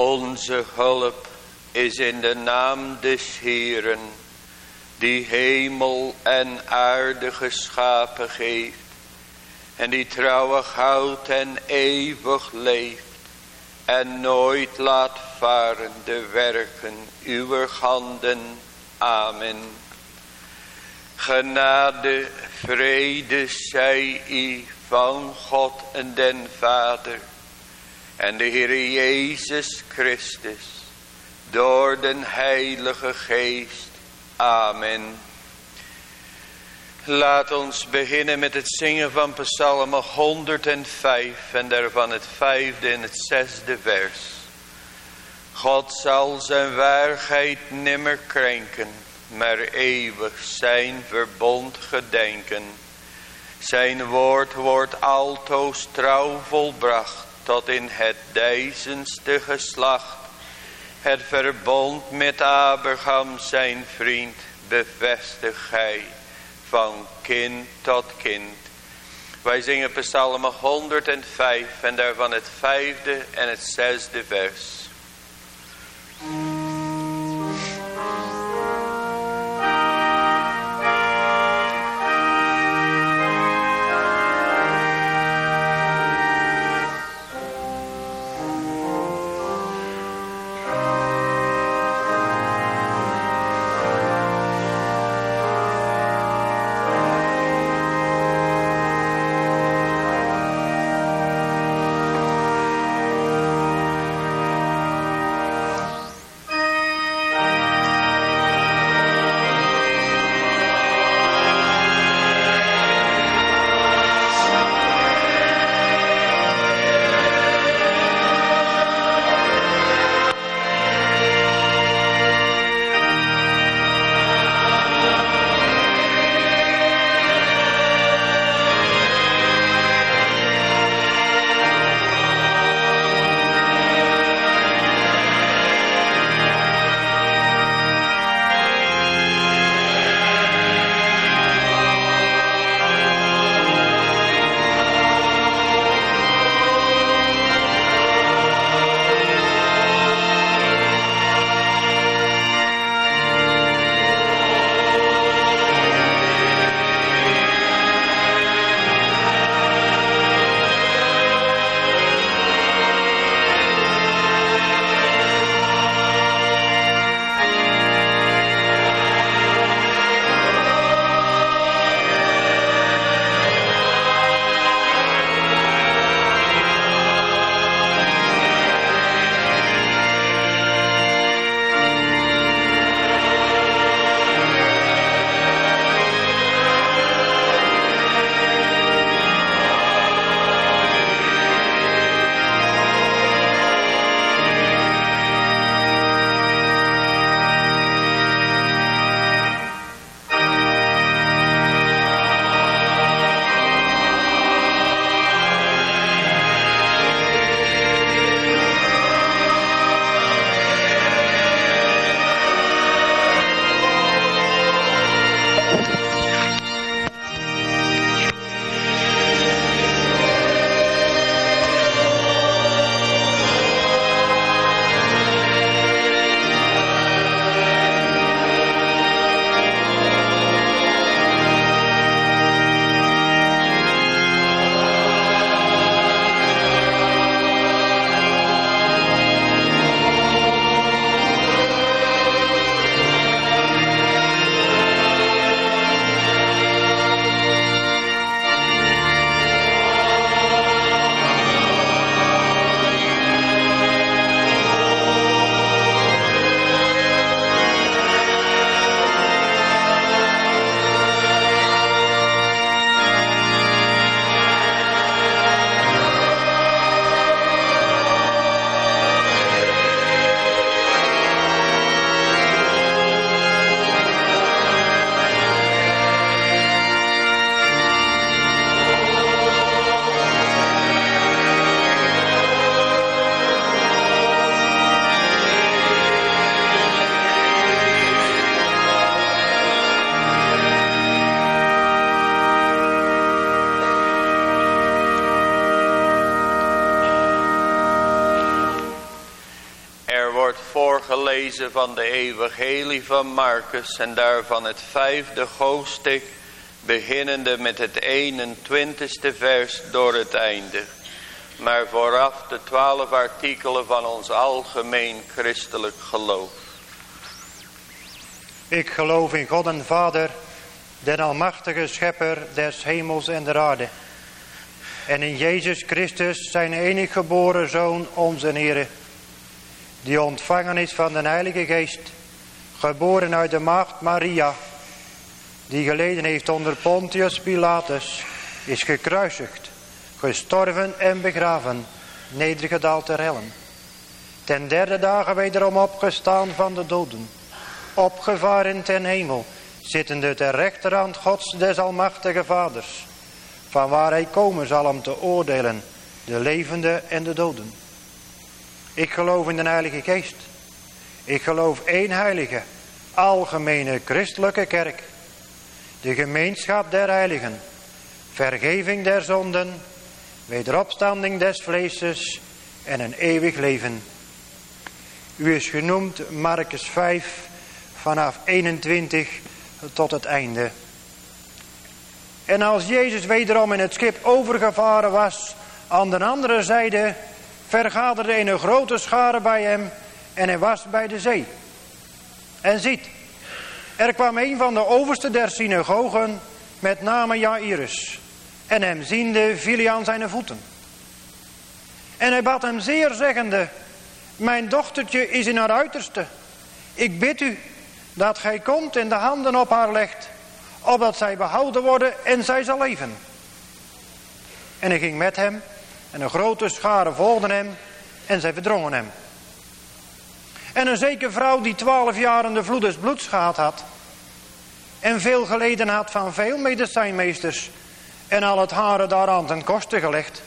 Onze hulp is in de naam des Heeren, die hemel en aarde geschapen geeft, en die trouwig houdt en eeuwig leeft, en nooit laat varen de werken uw handen. Amen. Genade, vrede zij u van God en den Vader en de Heer Jezus Christus door den Heilige Geest. Amen. Laat ons beginnen met het zingen van Psalm 105 en daarvan het vijfde en het zesde vers. God zal zijn waarheid nimmer krenken, maar eeuwig zijn verbond gedenken. Zijn woord wordt altoos trouw volbracht tot in het duizendste geslacht. Het verbond met Abraham zijn vriend bevestig hij van kind tot kind. Wij zingen psalm 105 en daarvan het vijfde en het zesde vers. Van de Evangelie van Marcus en daarvan het vijfde hoofdstuk, beginnende met het 21ste vers door het einde. Maar vooraf de twaalf artikelen van ons algemeen christelijk geloof. Ik geloof in God en Vader, den almachtige schepper des hemels en der aarde. En in Jezus Christus, zijn enig geboren Zoon, onze Heer, die ontvangen is van de Heilige Geest, geboren uit de maagd Maria, die geleden heeft onder Pontius Pilatus, is gekruisigd, gestorven en begraven, nedergedaald ter hellen. Ten derde dagen wederom opgestaan van de doden, opgevaren ten hemel, zittende ter rechterhand Gods des almachtige Vaders, van waar hij komen zal om te oordelen, de levende en de doden. Ik geloof in de Heilige Geest. Ik geloof één heilige, algemene christelijke kerk. De gemeenschap der heiligen. Vergeving der zonden. Wederopstanding des vleeses. En een eeuwig leven. U is genoemd Marcus 5 vanaf 21 tot het einde. En als Jezus wederom in het schip overgevaren was aan de andere zijde vergaderde een grote schare bij hem en hij was bij de zee. En ziet, er kwam een van de overste der synagogen met name Jairus. En hem ziende viel hij aan zijn voeten. En hij bad hem zeer zeggende, mijn dochtertje is in haar uiterste. Ik bid u dat gij komt en de handen op haar legt, opdat zij behouden worden en zij zal leven. En hij ging met hem en een grote schare volgden hem en zij verdrongen hem. En een zekere vrouw die twaalf jaar de vloed des bloeds gehad had. En veel geleden had van veel medicijnmeesters. En al het haren daaraan ten koste gelegd.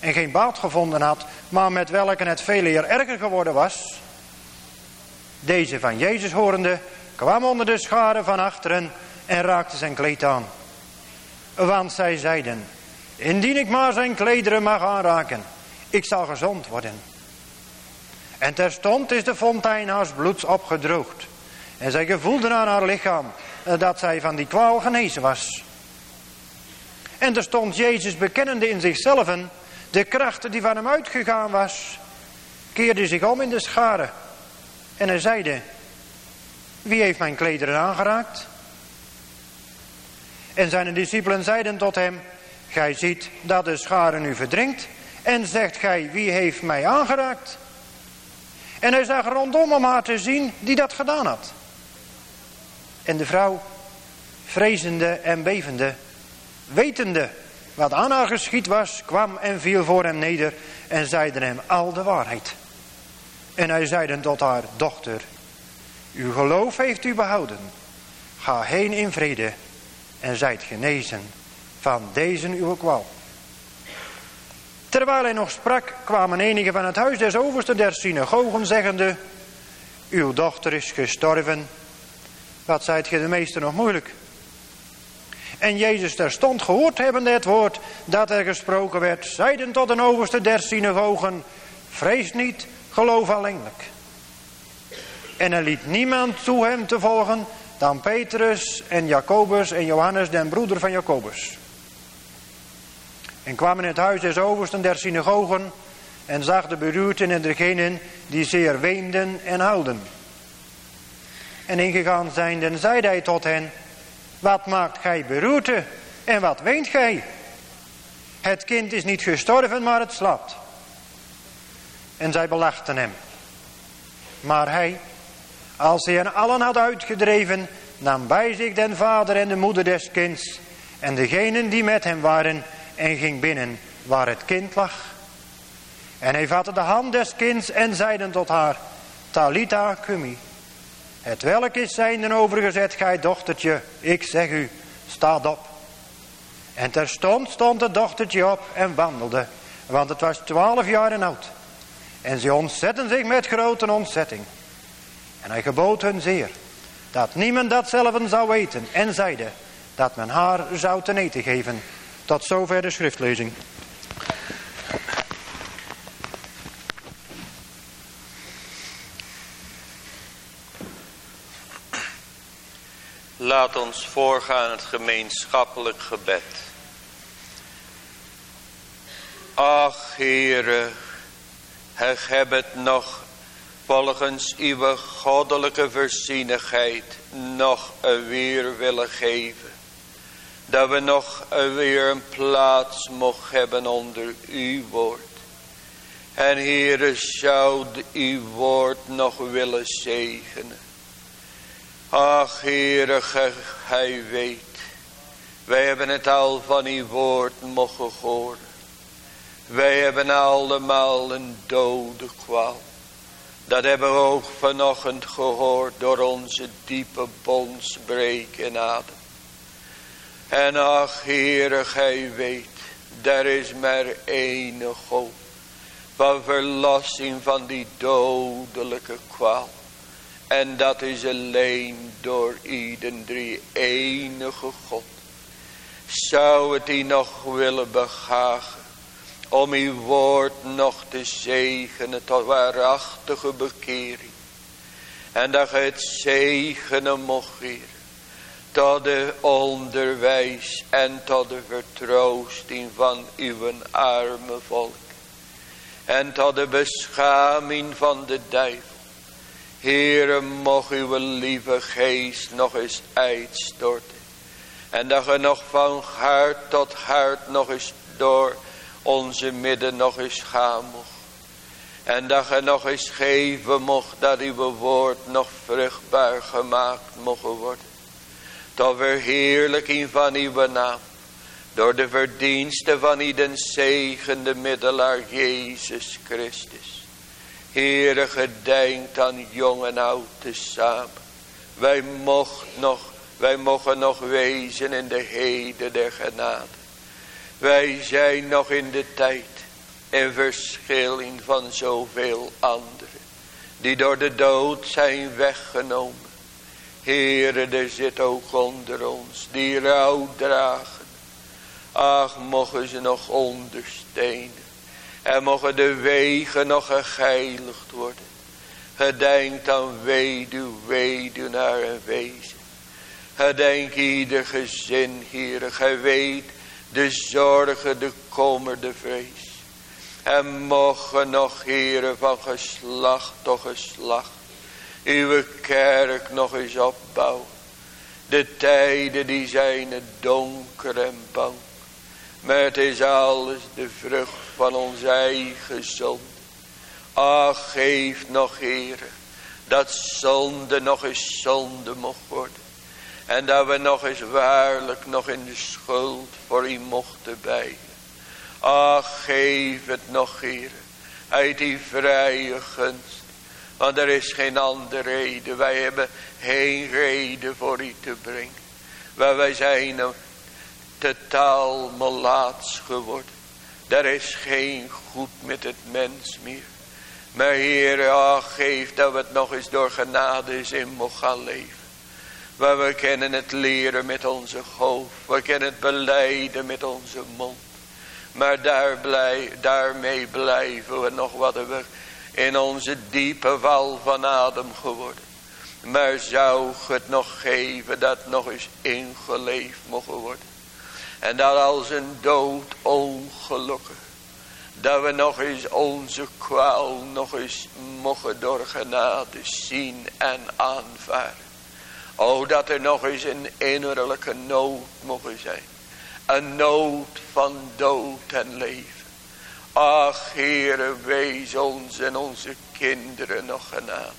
En geen baat gevonden had, maar met welke het veel eer erger geworden was. Deze van Jezus horende kwam onder de schare van achteren en raakte zijn kleed aan. Want zij zeiden, Indien ik maar zijn klederen mag aanraken, ik zal gezond worden. En terstond is de fontein haars bloeds opgedroogd. En zij gevoelde aan haar lichaam eh, dat zij van die kwaal genezen was. En er stond Jezus bekennende in zichzelf de kracht die van hem uitgegaan was, keerde zich om in de schare. En hij zeide, wie heeft mijn klederen aangeraakt? En zijn discipelen zeiden tot hem, Gij ziet dat de schare nu verdringt. En zegt gij, wie heeft mij aangeraakt? En hij zag rondom om haar te zien die dat gedaan had. En de vrouw, vrezende en bevende, wetende wat aan haar geschied was, kwam en viel voor hem neder en zeide hem al de waarheid. En hij zeide tot haar, dochter, uw geloof heeft u behouden. Ga heen in vrede en zijt genezen van deze uw kwal. Terwijl hij nog sprak, kwamen enige van het huis des overste der synagogen, zeggende, uw dochter is gestorven. Wat zijt ge de meester nog moeilijk? En Jezus terstond gehoord hebbende het woord dat er gesproken werd, zeiden tot een overste der synagogen, vrees niet, geloof alleenlijk. En er liet niemand toe hem te volgen dan Petrus en Jacobus en Johannes, den broeder van Jacobus. En kwam in het huis des oversten der synagogen en zag de beruurten en degenen die zeer weenden en huilden. En ingegaan zijnde zeide hij tot hen, wat maakt gij beroerte en wat weent gij? Het kind is niet gestorven, maar het slaapt. En zij belachten hem. Maar hij, als hij hen allen had uitgedreven, nam bij zich den vader en de moeder des kinds en degenen die met hem waren en ging binnen waar het kind lag. En hij vatte de hand des kinds en zeide tot haar, Talita cumi. Het welk is zijnden overgezet, gij dochtertje, ik zeg u, staat op. En terstond stond het dochtertje op en wandelde, want het was twaalf jaar oud. En ze ontzetten zich met grote ontzetting. En hij gebood hun zeer, dat niemand dat zou weten, en zeide, dat men haar zou ten eten geven, tot zover de schriftlezing. Laat ons voorgaan het gemeenschappelijk gebed. Ach, Heere, heg heb het nog volgens uw goddelijke voorzienigheid nog een weer willen geven dat we nog weer een plaats mogen hebben onder uw woord. En Heere, zou uw woord nog willen zegenen. Ach, Heere, Hij weet. Wij hebben het al van uw woord mogen horen. Wij hebben allemaal een dode kwal. Dat hebben we ook vanochtend gehoord door onze diepe bondsbreek in adem. En ach, Heere, Gij weet, er is maar één hoop van verlossing van die dodelijke kwaal. En dat is alleen door ieder drie enige God. Zou het die nog willen begagen om uw woord nog te zegenen tot waarachtige bekering. En dat het zegenen mocht hier. Tot de onderwijs en tot de vertroosting van uw arme volk. En tot de beschaming van de duivel. Heere, mocht uw lieve geest nog eens uitstorten. En dat je nog van hart tot hart nog eens door onze midden nog eens gaan mocht. En dat je nog eens geven mocht dat uw woord nog vruchtbaar gemaakt mocht worden. Tot verheerlijking van uw naam. Door de verdiensten van ieder zegende middelaar Jezus Christus. Heere gedenkt aan jong en oud tezamen. Wij mocht nog, wij mogen nog wezen in de heden der genade. Wij zijn nog in de tijd in verschilling van zoveel anderen. Die door de dood zijn weggenomen. Heere, er zit ook onder ons die rouw dragen. Ach, mogen ze nog ondersteunen. En mogen de wegen nog geheiligd worden. Gedenk aan weduw, weduwnaar en wezen. Gedenk ieder gezin, Heere. Gij weet de zorgen, de kommer, de vrees. En mogen nog, heren, van geslacht tot geslacht, uw kerk nog eens opbouwen. De tijden die zijn donker en bang. Maar het is alles de vrucht van ons eigen zonde. Ach, geef nog, heren, dat zonde nog eens zonde mocht worden. En dat we nog eens waarlijk nog in de schuld voor u mochten bij. Ach, geef het nog, Heer. Uit die vrije gunst. Want er is geen andere reden. Wij hebben geen reden voor u te brengen. Waar wij zijn totaal melaats geworden. Er is geen goed met het mens meer. Maar Heer, ach, geef dat we het nog eens door genade in mogen gaan leven. Waar we kennen het leren met onze hoofd. We kennen het beleiden met onze mond. Maar daar blij, daarmee blijven we nog wat we in onze diepe val van adem geworden. Maar zou het nog geven dat nog eens ingeleefd mogen worden. En dat als een dood ongelukkig. Dat we nog eens onze kwaal nog eens mogen door genade zien en aanvaarden. O, dat er nog eens een innerlijke nood mogen zijn. Een nood van dood en leven. Ach, Heere, wees ons en onze kinderen nog genade.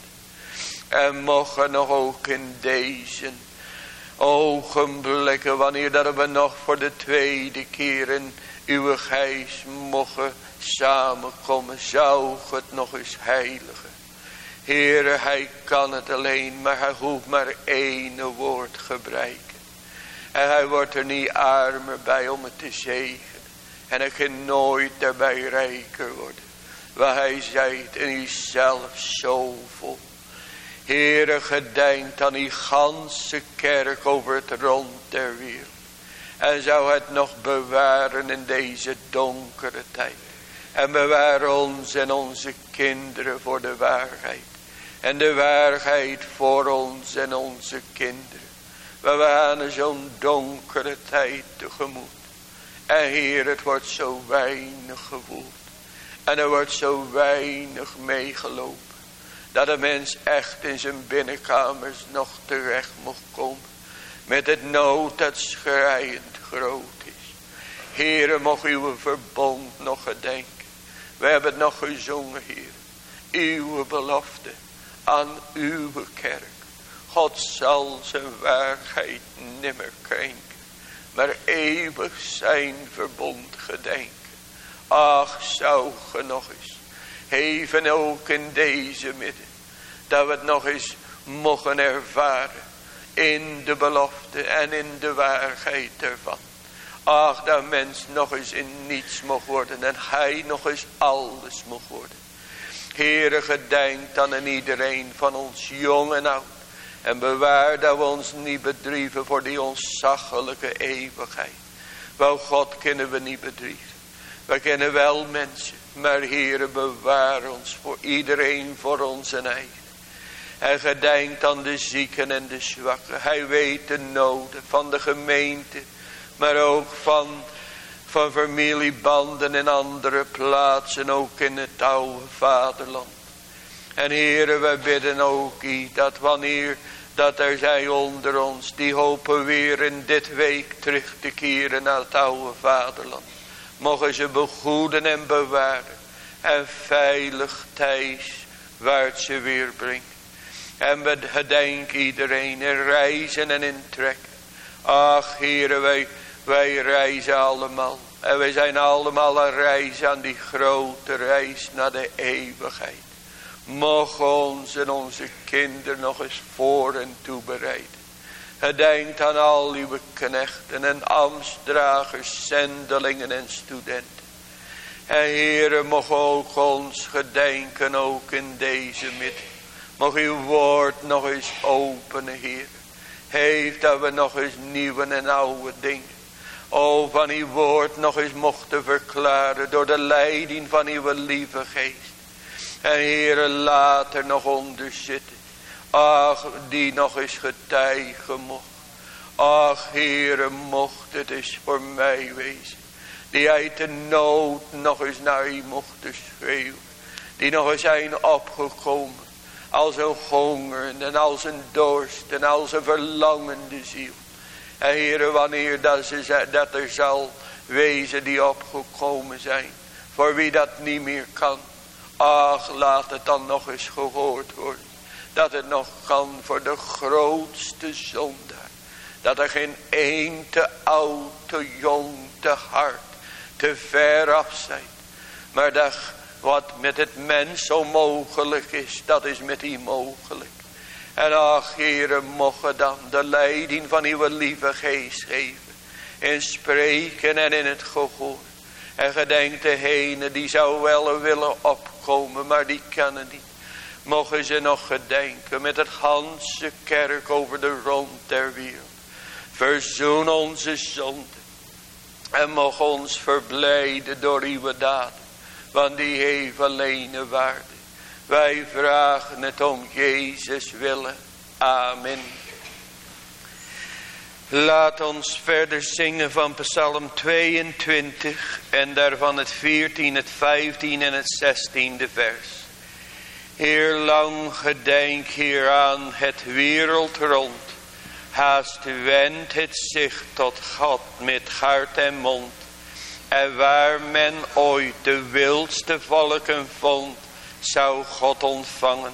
En mogen nog ook in deze ogenblikken, wanneer dat we nog voor de tweede keer in uw geest mogen samenkomen, zou het nog eens heiligen. Heere, hij kan het alleen, maar hij hoeft maar één woord gebruiken. En hij wordt er niet armer bij om het te zegenen. En hij kan nooit daarbij rijker worden. Waar hij zijt en hij zelf zo vol. Heere, gedenkt aan die ganse kerk over het rond der wereld. En zou het nog bewaren in deze donkere tijd. En bewaar ons en onze kinderen voor de waarheid. En de waarheid voor ons en onze kinderen. We gaan zo'n donkere tijd tegemoet. En Heer, het wordt zo weinig gewoeld. En er wordt zo weinig meegelopen. Dat de mens echt in zijn binnenkamers nog terecht mocht komen. Met het nood dat schrijend groot is. Heere, mocht uw verbond nog gedenken. We hebben het nog gezongen, Heer. Uw belofte aan uw kerk. God zal zijn waarheid nimmer krenken. Maar eeuwig zijn verbond gedenken. Ach, zou ge nog eens. Even ook in deze midden. Dat we het nog eens mogen ervaren. In de belofte en in de waarheid ervan. Ach, dat mens nog eens in niets mocht worden. En hij nog eens alles mocht worden. Heere, gedenk dan aan iedereen van ons jong en oud. En bewaar dat we ons niet bedrieven voor die onzaglijke eeuwigheid. Wel God kunnen we niet bedrieven. We kennen wel mensen. Maar Heere bewaar ons voor iedereen voor ons en eigen. En gedenkt aan de zieken en de zwakken. Hij weet de noden van de gemeente. Maar ook van, van familiebanden in andere plaatsen. Ook in het oude vaderland. En heren, wij bidden ook dat wanneer dat er zij onder ons die hopen weer in dit week terug te keren naar het oude vaderland. Mogen ze begoeden en bewaren en veilig thuis waar ze weer brengt. En we gedenken iedereen in reizen en in trekken. Ach heren, wij, wij reizen allemaal. En wij zijn allemaal een reis aan die grote reis naar de eeuwigheid. Mocht ons en onze kinderen nog eens voor en toe bereiden. Gedenkt aan al uw knechten en ambtsdragers, zendelingen en studenten. En heren, mocht ook ons gedenken ook in deze midden. Mocht uw woord nog eens openen, Heer. Heeft dat we nog eens nieuwe en oude dingen. O, van uw woord nog eens mochten verklaren door de leiding van uw lieve geest. En Heere, laat er nog onder zitten. Ach, die nog eens getuigen mocht. Ach, Heere, mocht het eens voor mij wezen. Die uit de nood nog eens naar u mocht schreeuwen. Die nog eens zijn opgekomen. Als een honger en als een dorst en als een verlangende ziel. En Heere, wanneer dat, ze, dat er zal wezen die opgekomen zijn. Voor wie dat niet meer kan. Ach, laat het dan nog eens gehoord worden. Dat het nog kan voor de grootste zondaar. Dat er geen een te oud, te jong, te hard, te ver af. Maar dat wat met het mens onmogelijk is, dat is met die mogelijk. En ach, heren, mogen dan de leiding van uw lieve geest geven. In spreken en in het gehoor. En gedenk degene die zou wel willen opkomen, maar die kunnen niet. Mogen ze nog gedenken met het ganse kerk over de rond der wereld. Verzoen onze zonden. En mogen ons verblijden door uw daden. Want die heeft alleen waarde. Wij vragen het om Jezus willen. Amen. Laat ons verder zingen van Psalm 22 en daarvan het 14, het 15 en het 16e vers. Heer lang gedenk hier aan het wereld rond. Haast wendt het zich tot God met hart en mond. En waar men ooit de wildste volken vond, zou God ontvangen.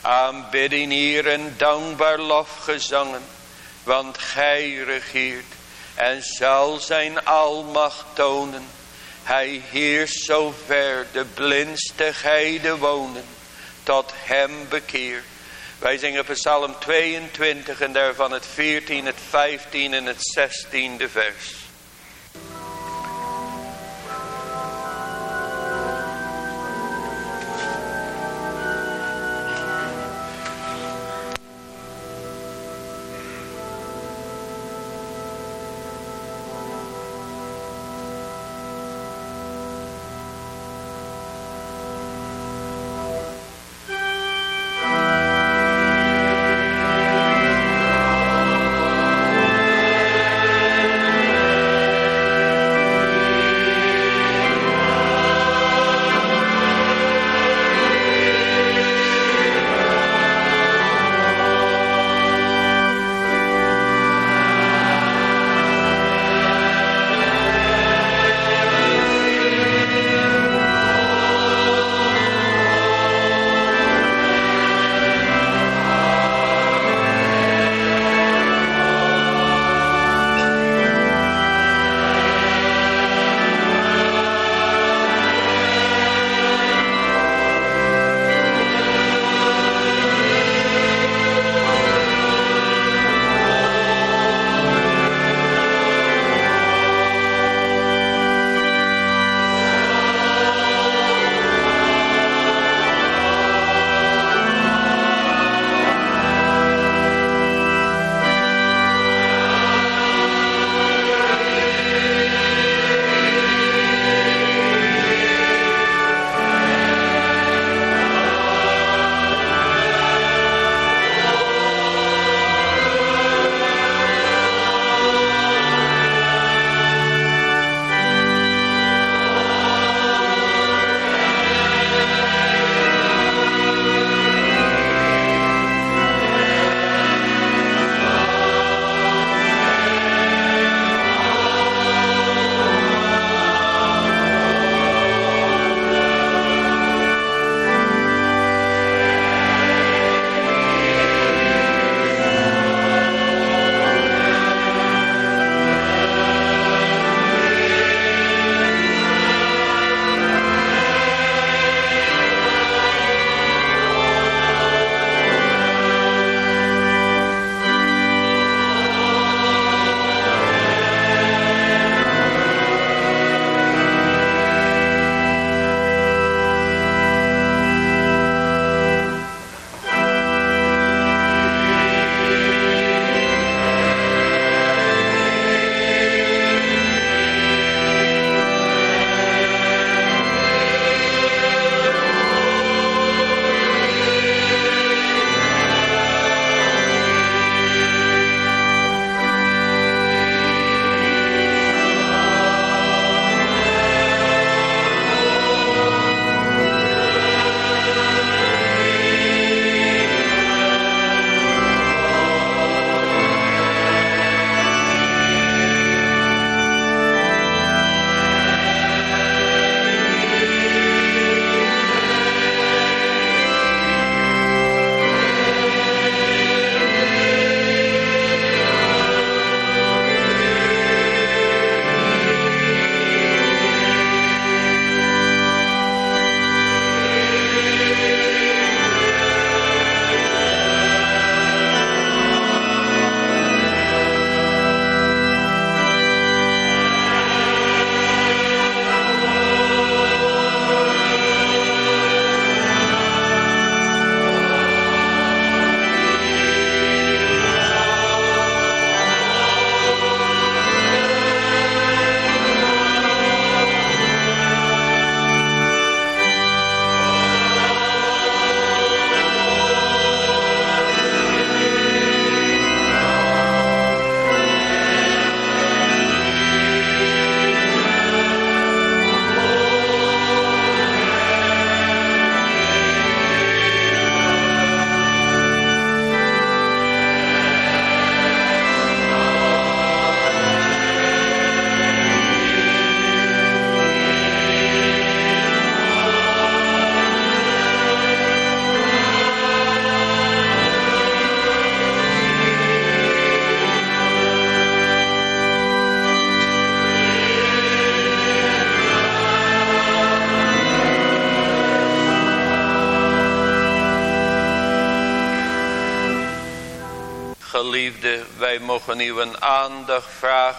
Aanbidding hier en dankbaar lofgezangen want gij regeert en zal zijn almacht tonen. Hij heerst zover de blindste geide wonen, tot hem bekeert. Wij zingen Psalm 22 en daarvan het 14, het 15 en het 16e vers.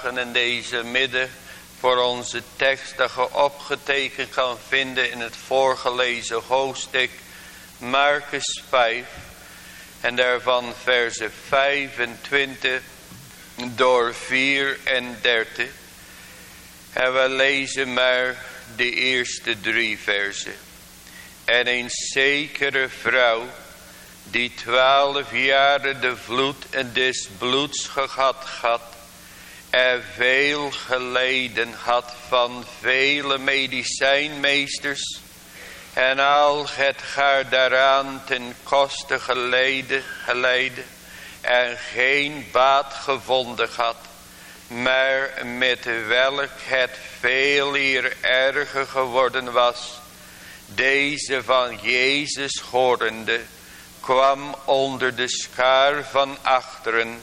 Vragen in deze midden voor onze tekst dat je opgetekend kan vinden in het voorgelezen hoofdstuk Marcus 5 en daarvan versen 25 door 34 en we lezen maar de eerste drie versen. En een zekere vrouw die twaalf jaren de vloed en des bloeds gehad had en veel geleden had van vele medicijnmeesters. En al het haar daaraan ten koste geleden, geleden en geen baat gevonden had, maar met welk het veel hier erger geworden was, deze van Jezus horende, kwam onder de schaar van achteren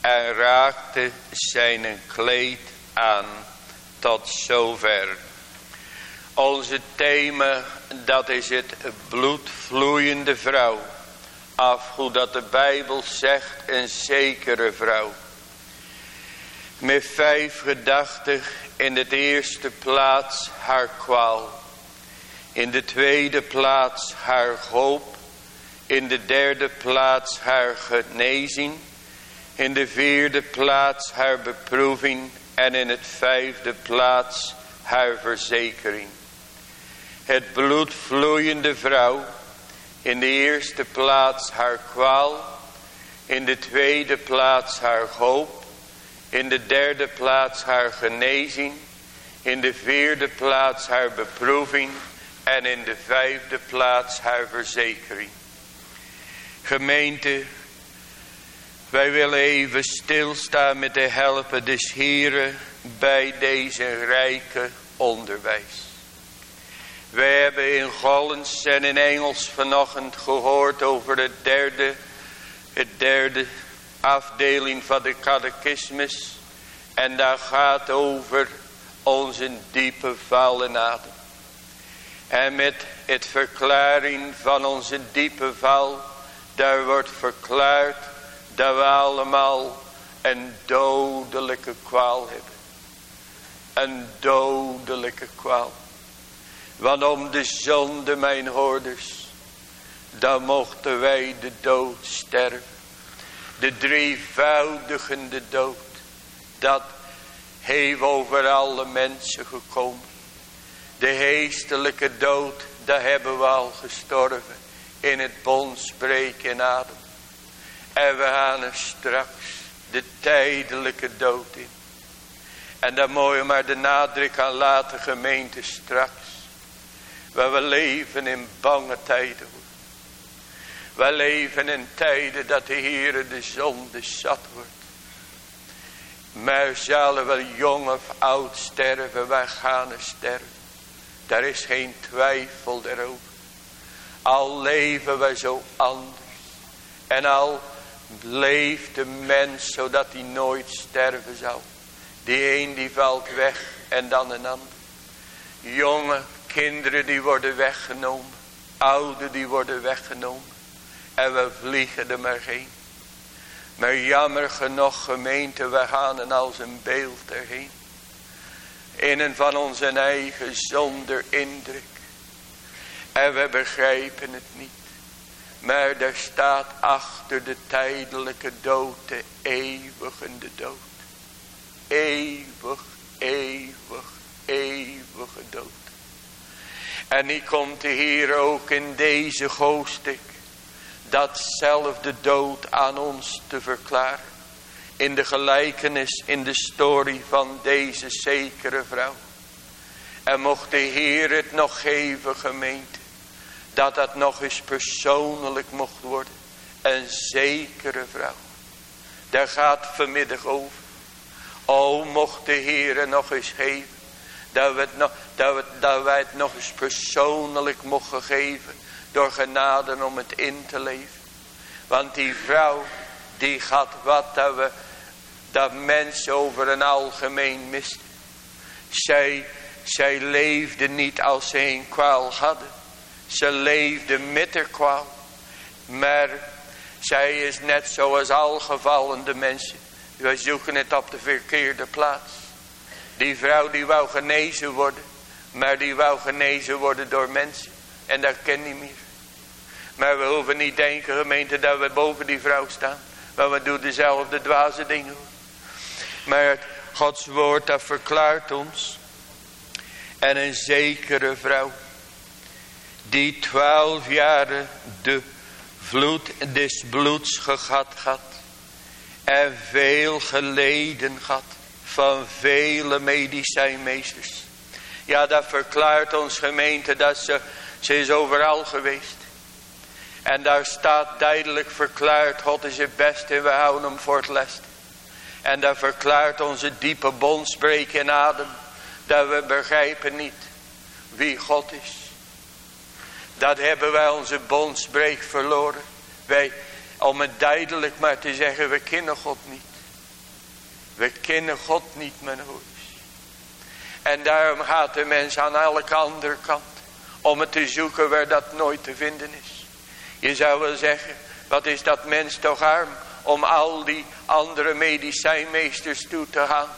en raakte zijn kleed aan tot zover. Onze thema, dat is het bloedvloeiende vrouw. Af hoe dat de Bijbel zegt, een zekere vrouw. Met vijf gedachten in de eerste plaats haar kwaal. In de tweede plaats haar hoop. In de derde plaats haar genezing. In de vierde plaats haar beproeving. En in het vijfde plaats haar verzekering. Het bloedvloeiende vrouw. In de eerste plaats haar kwaal. In de tweede plaats haar hoop. In de derde plaats haar genezing. In de vierde plaats haar beproeving. En in de vijfde plaats haar verzekering. Gemeente, wij willen even stilstaan met de helpen des Heren bij deze rijke onderwijs. Wij hebben in Gollens en in Engels vanochtend gehoord over het derde, het derde afdeling van de catechismus. En daar gaat over onze diepe vallen adem. En met het verklaring van onze diepe val, daar wordt verklaard dat we allemaal een dodelijke kwaal hebben. Een dodelijke kwaal. Want om de zonde, mijn hoorders, dan mochten wij de dood sterven. De drievoudigende dood, dat heeft over alle mensen gekomen. De heestelijke dood, daar hebben we al gestorven. In het bondspreek in adem. En we gaan straks de tijdelijke dood in. En daar moet je maar de nadruk aan laten gemeente straks. Waar we leven in bange tijden. We leven in tijden dat de Heere de zonde zat wordt. Maar zullen we jong of oud sterven, wij gaan er sterven. Daar is geen twijfel erover. Al leven wij zo anders. En al leeft de mens zodat hij nooit sterven zou. Die een die valt weg en dan een ander. Jonge kinderen die worden weggenomen. Oude die worden weggenomen. En we vliegen er maar heen. Maar jammer genoeg gemeente, we gaan er als een beeld erheen. In en van onze eigen zonder indruk. En we begrijpen het niet. Maar daar staat achter de tijdelijke dood de eeuwige dood. Eeuwig, eeuwig, eeuwige dood. En die komt de Heer ook in deze hoofdstuk datzelfde dood aan ons te verklaren. In de gelijkenis, in de story van deze zekere vrouw. En mocht de Heer het nog geven gemeente. Dat dat nog eens persoonlijk mocht worden. Een zekere vrouw. Daar gaat vanmiddag over. O mocht de Heer nog eens geven. Dat, we het nog, dat, we, dat wij het nog eens persoonlijk mochten geven. Door genade om het in te leven. Want die vrouw die had wat dat we dat mensen over een algemeen misten. Zij, zij leefde niet als ze een kwaal hadden. Ze leefde met. Maar Zij is net zoals al gevallende mensen. Wij zoeken het op de verkeerde plaats. Die vrouw die wou genezen worden. Maar die wou genezen worden door mensen. En dat ken niet meer. Maar we hoeven niet denken gemeente dat we boven die vrouw staan. Want we doen dezelfde dwaze dingen. Maar Gods woord dat verklaart ons. En een zekere vrouw. Die twaalf jaren de vloed des bloeds gehad had. En veel geleden had van vele medicijnmeesters. Ja, dat verklaart ons gemeente dat ze, ze is overal geweest. En daar staat duidelijk verklaard, God is het beste en we houden hem voor het lest. En dat verklaart onze diepe bondsbreek in adem. Dat we begrijpen niet wie God is. Dat hebben wij onze bondsbreek verloren. Wij, om het duidelijk maar te zeggen, we kennen God niet. We kennen God niet, mijn hoeders. En daarom gaat de mens aan elke andere kant. Om het te zoeken waar dat nooit te vinden is. Je zou wel zeggen, wat is dat mens toch arm. Om al die andere medicijnmeesters toe te gaan.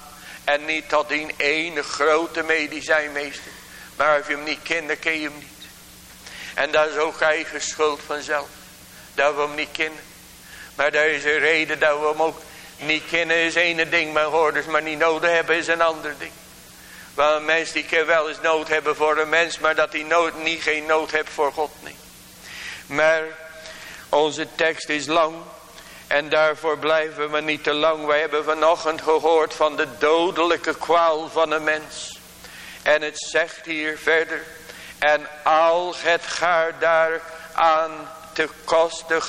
En niet tot die ene grote medicijnmeester. Maar als je hem niet kent, dan ken je hem niet. En dat is ook eigen schuld vanzelf. Dat we hem niet kennen. Maar daar is een reden dat we hem ook niet kennen is ene ding. Maar hoorders maar niet nodig hebben is een ander ding. Want een mens die kan wel eens nood hebben voor een mens. Maar dat hij nood, niet geen nood heeft voor God niet. Maar onze tekst is lang. En daarvoor blijven we niet te lang. Wij hebben vanochtend gehoord van de dodelijke kwaal van een mens. En het zegt hier verder. En al het gaar daaraan te kosten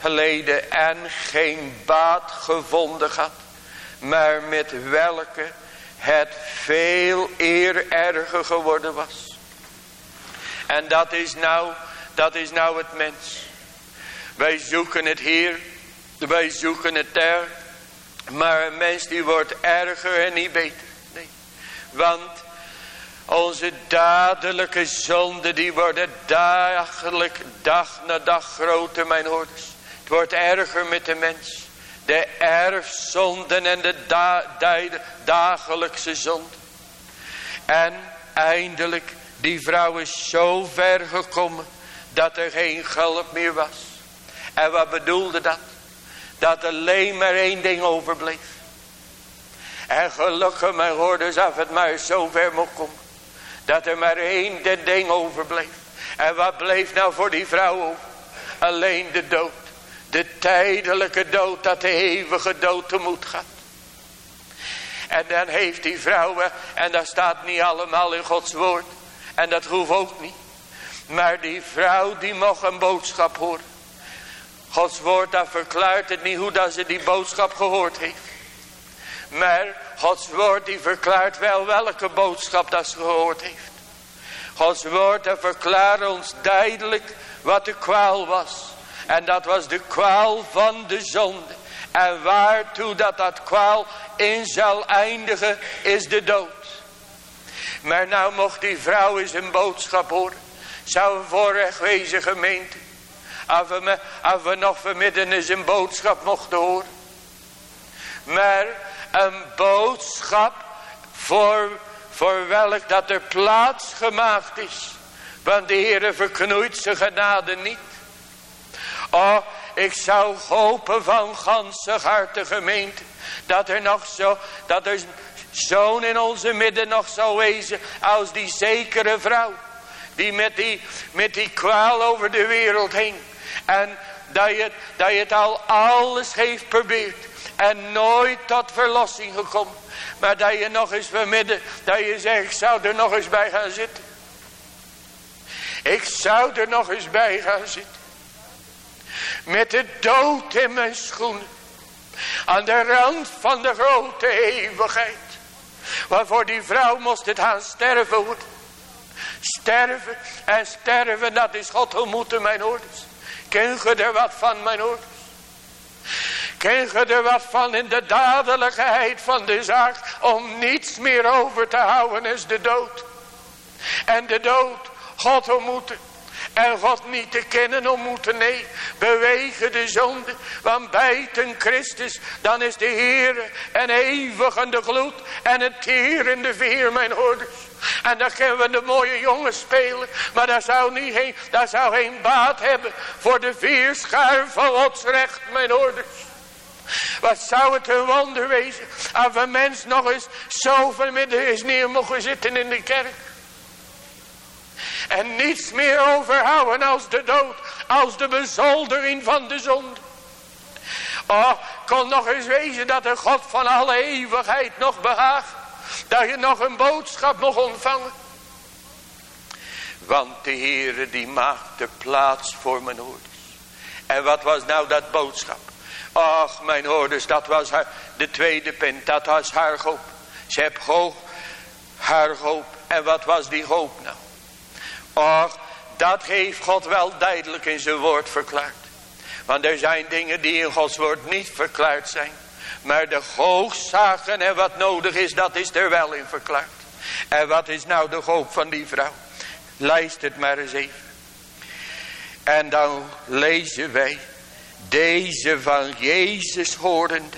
geleden en geen baat gevonden had. Maar met welke het veel eer erger geworden was. En dat is nou, dat is nou het mens. Wij zoeken het hier, wij zoeken het daar. Maar een mens die wordt erger en niet beter. Nee. Want onze dadelijke zonden die worden dagelijk, dag na dag groter mijn hoorders. Het wordt erger met de mens. De erfzonden en de dagelijkse zonden. En eindelijk, die vrouw is zo ver gekomen dat er geen hulp meer was. En wat bedoelde dat? Dat alleen maar één ding overbleef. En gelukkig mijn hoorders af het maar zo ver mocht komen. Dat er maar één ding overbleef. En wat bleef nou voor die vrouw? Alleen de dood. De tijdelijke dood dat de eeuwige dood temoet gaat. En dan heeft die vrouw, en dat staat niet allemaal in Gods woord. En dat hoeft ook niet. Maar die vrouw die mocht een boodschap horen. Gods woord dat verklaart het niet hoe dat ze die boodschap gehoord heeft. Maar Gods woord die verklaart wel welke boodschap dat ze gehoord heeft. Gods woord dat verklaart ons duidelijk wat de kwaal was. En dat was de kwaal van de zonde. En waartoe dat dat kwaal in zal eindigen is de dood. Maar nou mocht die vrouw eens een boodschap horen. Zou een voorrecht wezen gemeente. Als we, als we nog vanmiddag eens een boodschap mochten horen. Maar een boodschap voor, voor welk dat er plaats gemaakt is. Want de Heer verknoeit zijn genade niet. Oh, ik zou hopen van ganse harte gemeente. Dat er nog zo, dat er zo'n in onze midden nog zou wezen als die zekere vrouw. Die met die, met die kwaal over de wereld hing. En dat je, dat je het al alles heeft geprobeerd. En nooit tot verlossing gekomen. Maar dat je nog eens vermidden. Dat je zegt ik zou er nog eens bij gaan zitten. Ik zou er nog eens bij gaan zitten. Met de dood in mijn schoenen. Aan de rand van de grote eeuwigheid. Waarvoor die vrouw moest het gaan sterven worden. Sterven en sterven, dat is God ontmoeten mijn ouders. Ken je er wat van mijn ouders? Ken je er wat van in de dadelijkheid van de zaak. Om niets meer over te houden is de dood. En de dood, God ontmoeten. En God niet te kennen ontmoeten, nee. bewegen de zonde. Want bijten Christus, dan is de Heer en eeuwigende gloed en het teer in de veer, mijn hoorders. En dan kunnen we de mooie jongens spelen. Maar dat zou, niet heen, dat zou geen baat hebben voor de veerschuif van Gods recht, mijn hoorders. Wat zou het een wonder wezen als een mens nog eens zoveel midden is neer mogen zitten in de kerk. En niets meer overhouden als de dood, als de bezoldering van de zonde. Oh, kon nog eens wezen dat de God van alle eeuwigheid nog behaagt. Dat je nog een boodschap mocht ontvangen. Want de Heere die maakte plaats voor mijn hoorders. En wat was nou dat boodschap? Ach, mijn hoorders, dat was haar, de tweede punt, dat was haar hoop. Ze heeft hoog, haar hoop. En wat was die hoop nou? Och, dat heeft God wel duidelijk in zijn woord verklaard. Want er zijn dingen die in Gods woord niet verklaard zijn. Maar de hoogzaken en wat nodig is, dat is er wel in verklaard. En wat is nou de hoop van die vrouw? Lijst het maar eens even. En dan lezen wij deze van Jezus horende.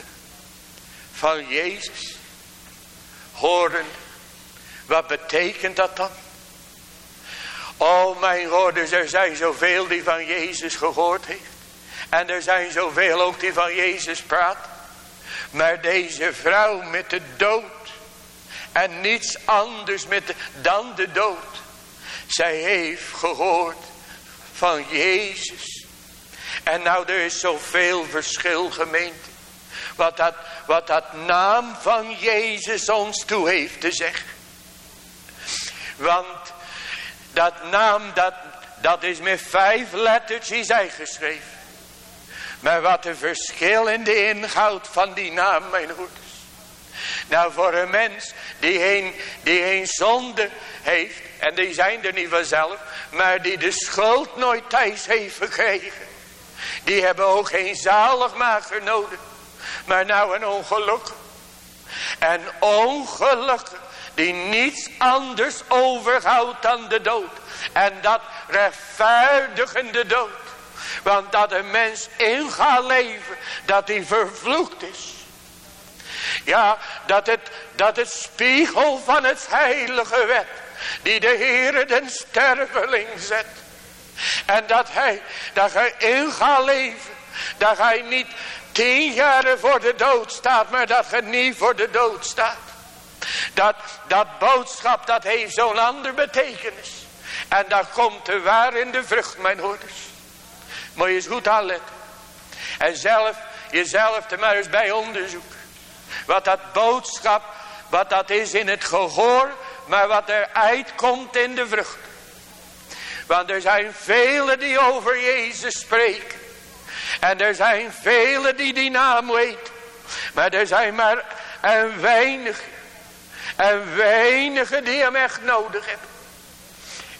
Van Jezus horende. Wat betekent dat dan? Oh mijn hoorders, er zijn zoveel die van Jezus gehoord heeft. En er zijn zoveel ook die van Jezus praat. Maar deze vrouw met de dood. En niets anders met dan de dood. Zij heeft gehoord van Jezus. En nou er is zoveel verschil gemeente. Wat dat, wat dat naam van Jezus ons toe heeft te zeggen. Want dat naam dat, dat is met vijf lettertjes geschreven. Maar wat een verschil in de inhoud van die naam mijn hoeders. Nou voor een mens die geen, die geen zonde heeft. En die zijn er niet vanzelf. Maar die de schuld nooit thuis heeft gekregen. Die hebben ook geen zaligmaker nodig. Maar nou een ongeluk. En ongelukkig die niets anders overhoudt dan de dood. En dat rechtvaardigende dood. Want dat een mens in gaat leven, dat hij vervloekt is. Ja, dat het, dat het spiegel van het heilige wet, die de Heere den sterveling zet. En dat hij, dat hij in gaat leven, dat hij niet tien jaren voor de dood staat, maar dat hij niet voor de dood staat. Dat, dat boodschap dat heeft zo'n andere betekenis. En daar komt de waar in de vrucht mijn hoorders. Moet je eens goed aanletten. En zelf, jezelf er maar eens bij onderzoeken. Wat dat boodschap, wat dat is in het gehoor. Maar wat er uitkomt in de vrucht. Want er zijn velen die over Jezus spreken. En er zijn velen die die naam weten. Maar er zijn maar een weinig en weinigen die hem echt nodig hebben.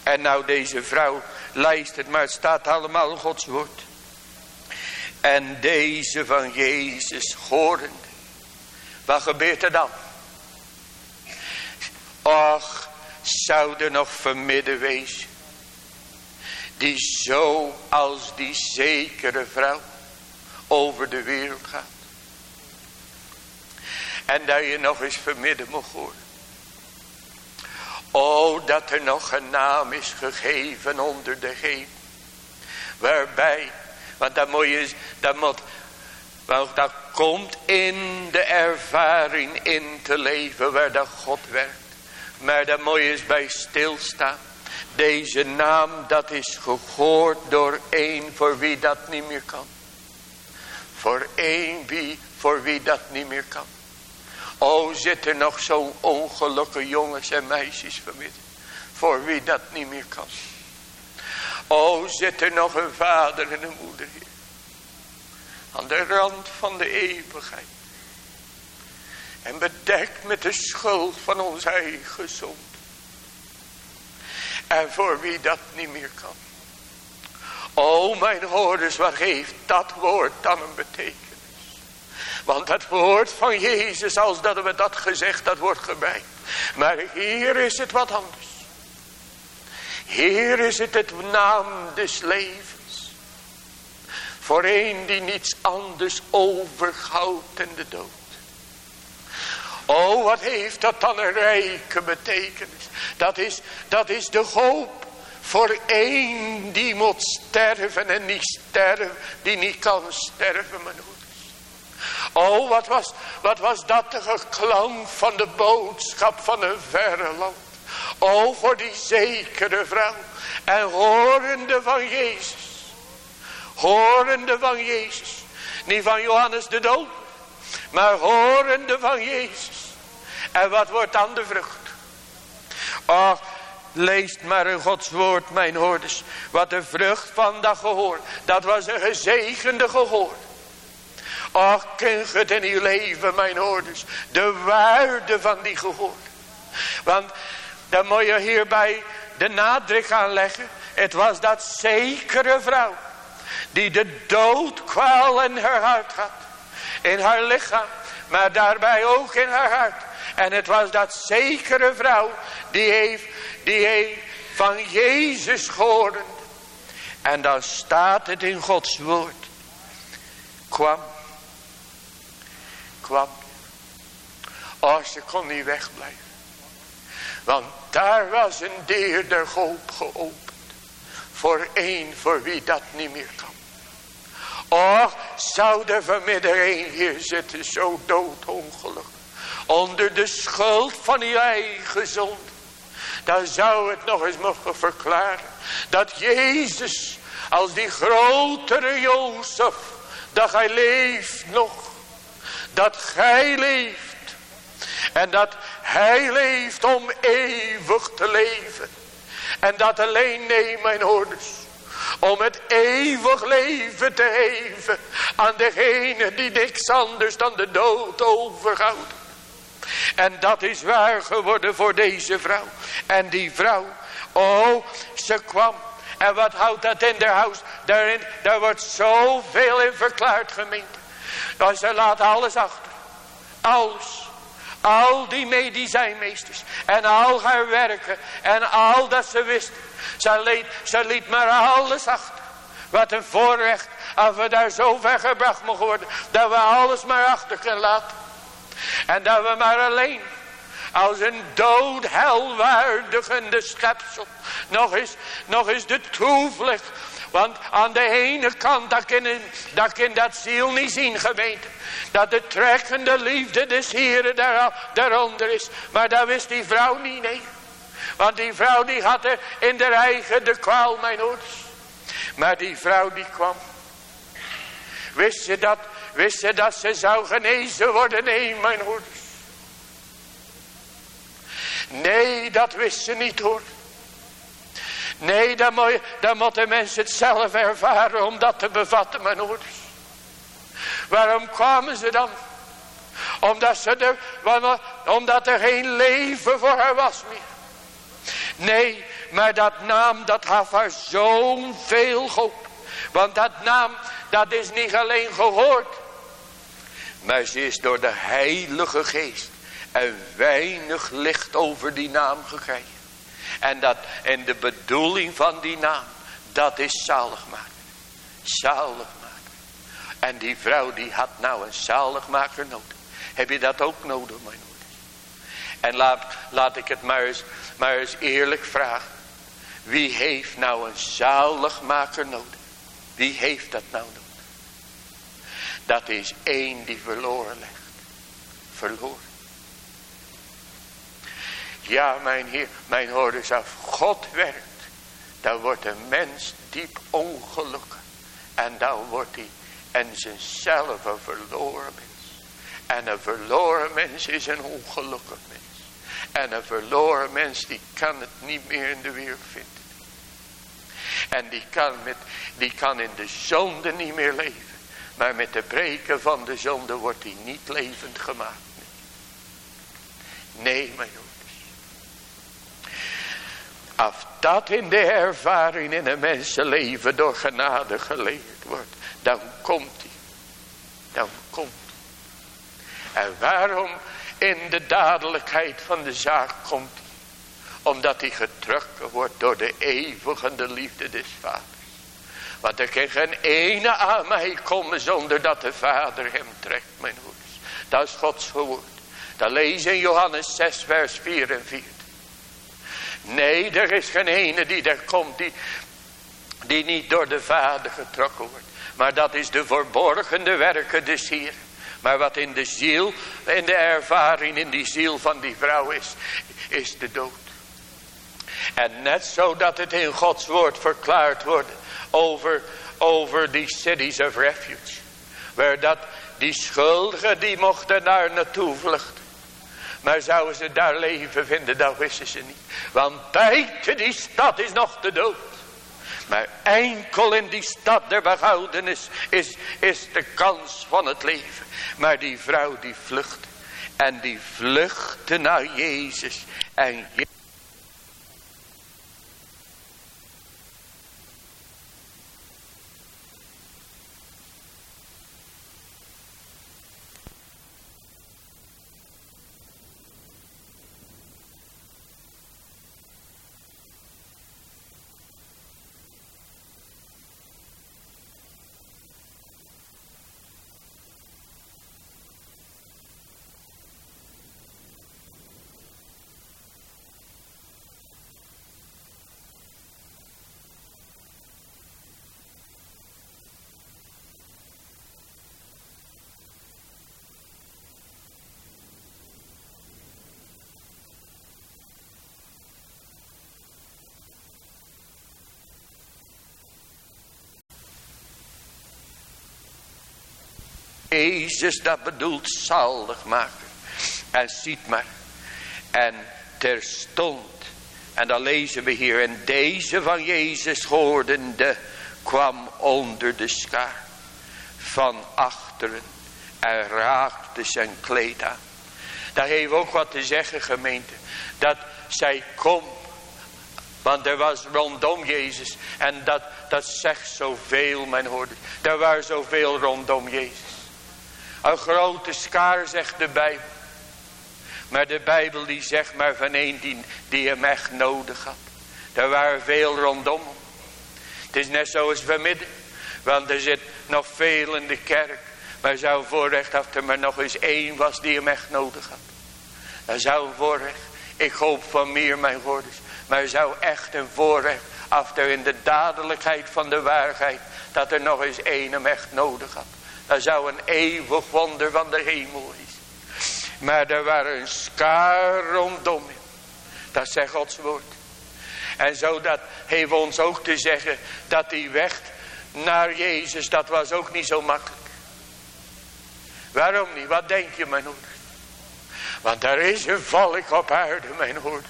En nou deze vrouw luistert, maar het staat allemaal Gods woord. En deze van Jezus horende. Wat gebeurt er dan? Och, zou er nog vermidden wezen. Die zo als die zekere vrouw over de wereld gaat. En dat je nog eens vermidden mocht horen. Oh, dat er nog een naam is gegeven onder de hemel. Waarbij, want dat moet je, dat moet, want dat komt in de ervaring in te leven waar dat God werkt. Maar daar moet je eens bij stilstaan. Deze naam dat is gehoord door één voor wie dat niet meer kan. Voor één wie, voor wie dat niet meer kan. Oh, zit er nog zo'n ongelukkige jongens en meisjes vanmiddag. Voor wie dat niet meer kan. Oh, zit er nog een vader en een moeder hier. Aan de rand van de eeuwigheid. En bedekt met de schuld van ons eigen zonde. En voor wie dat niet meer kan. O mijn hoorders, wat heeft dat woord dan een betekenis? Want het woord van Jezus, als dat we dat gezegd, dat wordt gebreid. Maar hier is het wat anders. Hier is het het naam des levens. Voor een die niets anders overhoudt dan de dood. Oh, wat heeft dat dan een rijke betekenis. Dat is, dat is de hoop voor één die moet sterven en niet sterven, die niet kan sterven, mijn broeders. Oh, wat was, wat was dat de geklank van de boodschap van een verre land. Oh, voor die zekere vrouw. En horende van Jezus. Horende van Jezus. Niet van Johannes de dood. Maar horende van Jezus. En wat wordt dan de vrucht? Och, leest maar in Gods woord, mijn hoorders. Wat de vrucht van dat gehoor. Dat was een gezegende gehoor. Och, ken het in uw leven, mijn hoorders. De waarde van die gehoor. Want dan moet je hierbij de nadruk aan leggen. Het was dat zekere vrouw. Die de doodkwaal in haar hart had. In haar lichaam. Maar daarbij ook in haar hart. En het was dat zekere vrouw. Die heeft, die heeft van Jezus gehoord. En dan staat het in Gods woord. Kwam. Kwam. Oh, ze kon niet wegblijven. Want daar was een deur der hoop geopend. Voor één voor wie dat niet meer kan. Och, zou er vanmiddag één hier zitten, zo doodongelukkig. Onder de schuld van je eigen zonde. Dan zou het nog eens mogen verklaren. Dat Jezus, als die grotere Jozef, dat hij leeft nog. Dat gij leeft. En dat hij leeft om eeuwig te leven. En dat alleen, nee mijn hoorders. Om het eeuwig leven te geven aan degene die niks anders dan de dood overhoudt. En dat is waar geworden voor deze vrouw. En die vrouw, oh, ze kwam. En wat houdt dat in haar huis? Daarin, daar wordt zoveel in verklaard gemeente. Dat ze laat alles achter. Alles. Al die medicijnmeesters. En al haar werken. En al dat ze wist. Ze liet, ze liet maar alles achter. Wat een voorrecht. Als we daar zo ver gebracht mogen worden. Dat we alles maar achter kunnen laten. En dat we maar alleen. Als een dood helwaardigende schepsel. Nog eens, nog eens de toevlucht. Want aan de ene kant, dat kan, dat kan dat ziel niet zien gemeente. Dat de trekkende liefde des Heren daar, daaronder is. Maar dat wist die vrouw niet, nee. Want die vrouw die had er in de eigen de kwaal, mijn hoeders. Maar die vrouw die kwam. Wist je dat, wist je dat ze zou genezen worden? Nee, mijn hoeders. Nee, dat wist ze niet hoor. Nee, dan, moet, dan moeten mensen het zelf ervaren om dat te bevatten, mijn hoeders. Waarom kwamen ze dan? Omdat, ze er, omdat er geen leven voor haar was meer. Nee, maar dat naam, dat gaf haar zo'n veel hoop. Want dat naam, dat is niet alleen gehoord. Maar ze is door de heilige geest en weinig licht over die naam gekregen. En, dat, en de bedoeling van die naam, dat is zaligmaker. Zaligmaker. En die vrouw die had nou een zaligmaker nodig. Heb je dat ook nodig, mijn broer? En laat, laat ik het maar eens, maar eens eerlijk vragen. Wie heeft nou een zaligmaker nodig? Wie heeft dat nou nodig? Dat is één die verloren ligt. Verloren. Ja, mijn Heer, mijn hoorders, als God werkt, dan wordt een mens diep ongelukkig. En dan wordt hij en zichzelf een verloren mens. En een verloren mens is een ongelukkig mens. En een verloren mens die kan het niet meer in de wereld vinden. En die kan, met, die kan in de zonde niet meer leven. Maar met de breken van de zonde wordt hij niet levend gemaakt. Nee, mijn jongens. Dat in de ervaring in een mensenleven door genade geleerd wordt dan komt hij. Dan komt hij. En waarom in de dadelijkheid van de zaak komt hij? Omdat hij getrokken wordt door de eeuwige liefde des vaders. Want er kan geen ene aan mij komen zonder dat de Vader hem trekt, mijn hoeders. Dat is Gods woord. Dat lees in Johannes 6 vers 44. Nee, er is geen ene die er komt die, die niet door de Vader getrokken wordt. Maar dat is de verborgende werken des hier. Maar wat in de ziel, in de ervaring in die ziel van die vrouw is, is de dood. En net zo dat het in Gods woord verklaard wordt over, over die cities of refuge. Waar dat die schuldigen die mochten daar naartoe vluchten. Maar zouden ze daar leven vinden, dat wisten ze niet. Want buiten die stad is nog de dood. Maar enkel in die stad der behoudenis is, is de kans van het leven. Maar die vrouw die vlucht. En die vluchtte naar Jezus. En Jezus. Jezus dat bedoelt zalig maken. En ziet maar. En terstond. En dan lezen we hier. En deze van Jezus hoordende kwam onder de schaar. Van achteren. En raakte zijn kleed aan. Dat heeft ook wat te zeggen gemeente. Dat zij kom. Want er was rondom Jezus. En dat, dat zegt zoveel mijn hoorders. Er waren zoveel rondom Jezus. Een grote skaar zegt de Bijbel. Maar de Bijbel die zegt maar van één die, die hem echt nodig had. Er waren veel rondom Het is net zoals vanmiddag. Want er zit nog veel in de kerk. Maar zou voorrecht af er maar nog eens één was die hem echt nodig had. Dat zou voorrecht. Ik hoop van meer mijn woorden. Maar zou echt een voorrecht af in de dadelijkheid van de waarheid. Dat er nog eens één hem echt nodig had. Dat zou een eeuwig wonder van de hemel is. Maar er waren een skaar rondom hem. Dat zegt Gods woord. En zo dat heeft ons ook te zeggen dat die weg naar Jezus, dat was ook niet zo makkelijk. Waarom niet? Wat denk je mijn hoeder? Want er is een volk op aarde mijn hoeder.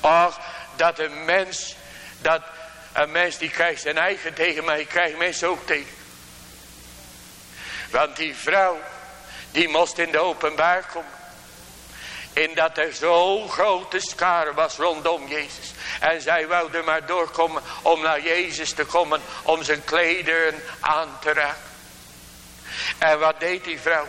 Och, dat een mens, dat een mens die krijgt zijn eigen tegen, maar die krijgt mensen ook tegen. Want die vrouw, die moest in de openbaar komen. In dat er zo'n grote skare was rondom Jezus. En zij wou er maar doorkomen om naar Jezus te komen. Om zijn klederen aan te raken. En wat deed die vrouw?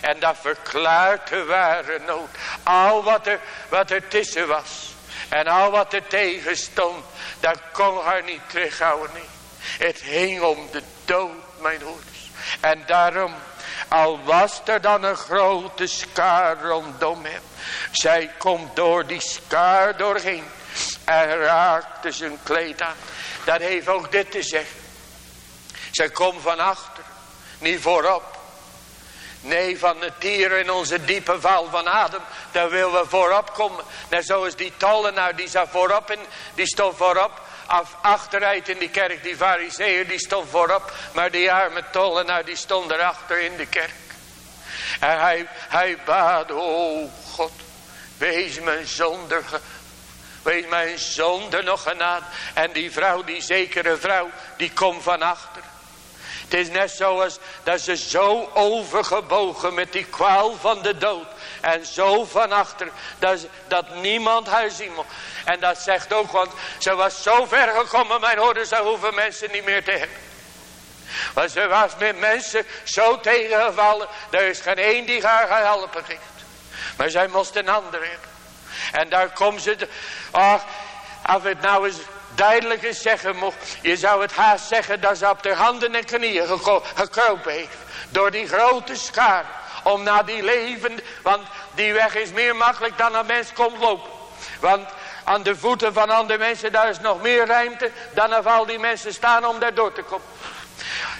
En dat verklaart de ware nood. Al wat er, wat er tussen was. En al wat er tegen stond. Dat kon haar niet terughouden. Het hing om de dood mijn hoeders. En daarom, al was er dan een grote skaar rondom hem. Zij komt door die skaar doorheen. En raakte zijn kleed aan. Dat heeft ook dit te zeggen. Zij komt van achter. Niet voorop. Nee, van het dier in onze diepe val van adem, daar willen we voorop komen. Net zoals die tollenaar, die zat voorop en die stond voorop af, achteruit in die kerk. Die fariseer die stond voorop. Maar die arme tollenaar die stond erachter in de kerk. En hij, hij bad, oh God, wees mijn zonder, wees mijn zonde nog genade. En die vrouw, die zekere vrouw, die komt van achter. Het is net zoals dat ze zo overgebogen met die kwaal van de dood. En zo van achter dat, niemand haar zien mocht. En dat zegt ook, want ze was zo ver gekomen, mijn hoorde, ze hoeven mensen niet meer te hebben. Want ze was met mensen zo tegengevallen, er is geen één die haar helpen heeft. Maar zij moest een ander hebben. En daar komt ze, ach, of het nou eens duidelijker zeggen mocht. Je zou het haast zeggen dat ze op de handen en knieën gekropen heeft. Door die grote schaar. Om naar die leven, want die weg is meer makkelijk dan een mens komt lopen. Want aan de voeten van andere mensen, daar is nog meer ruimte dan als al die mensen staan om daar door te komen.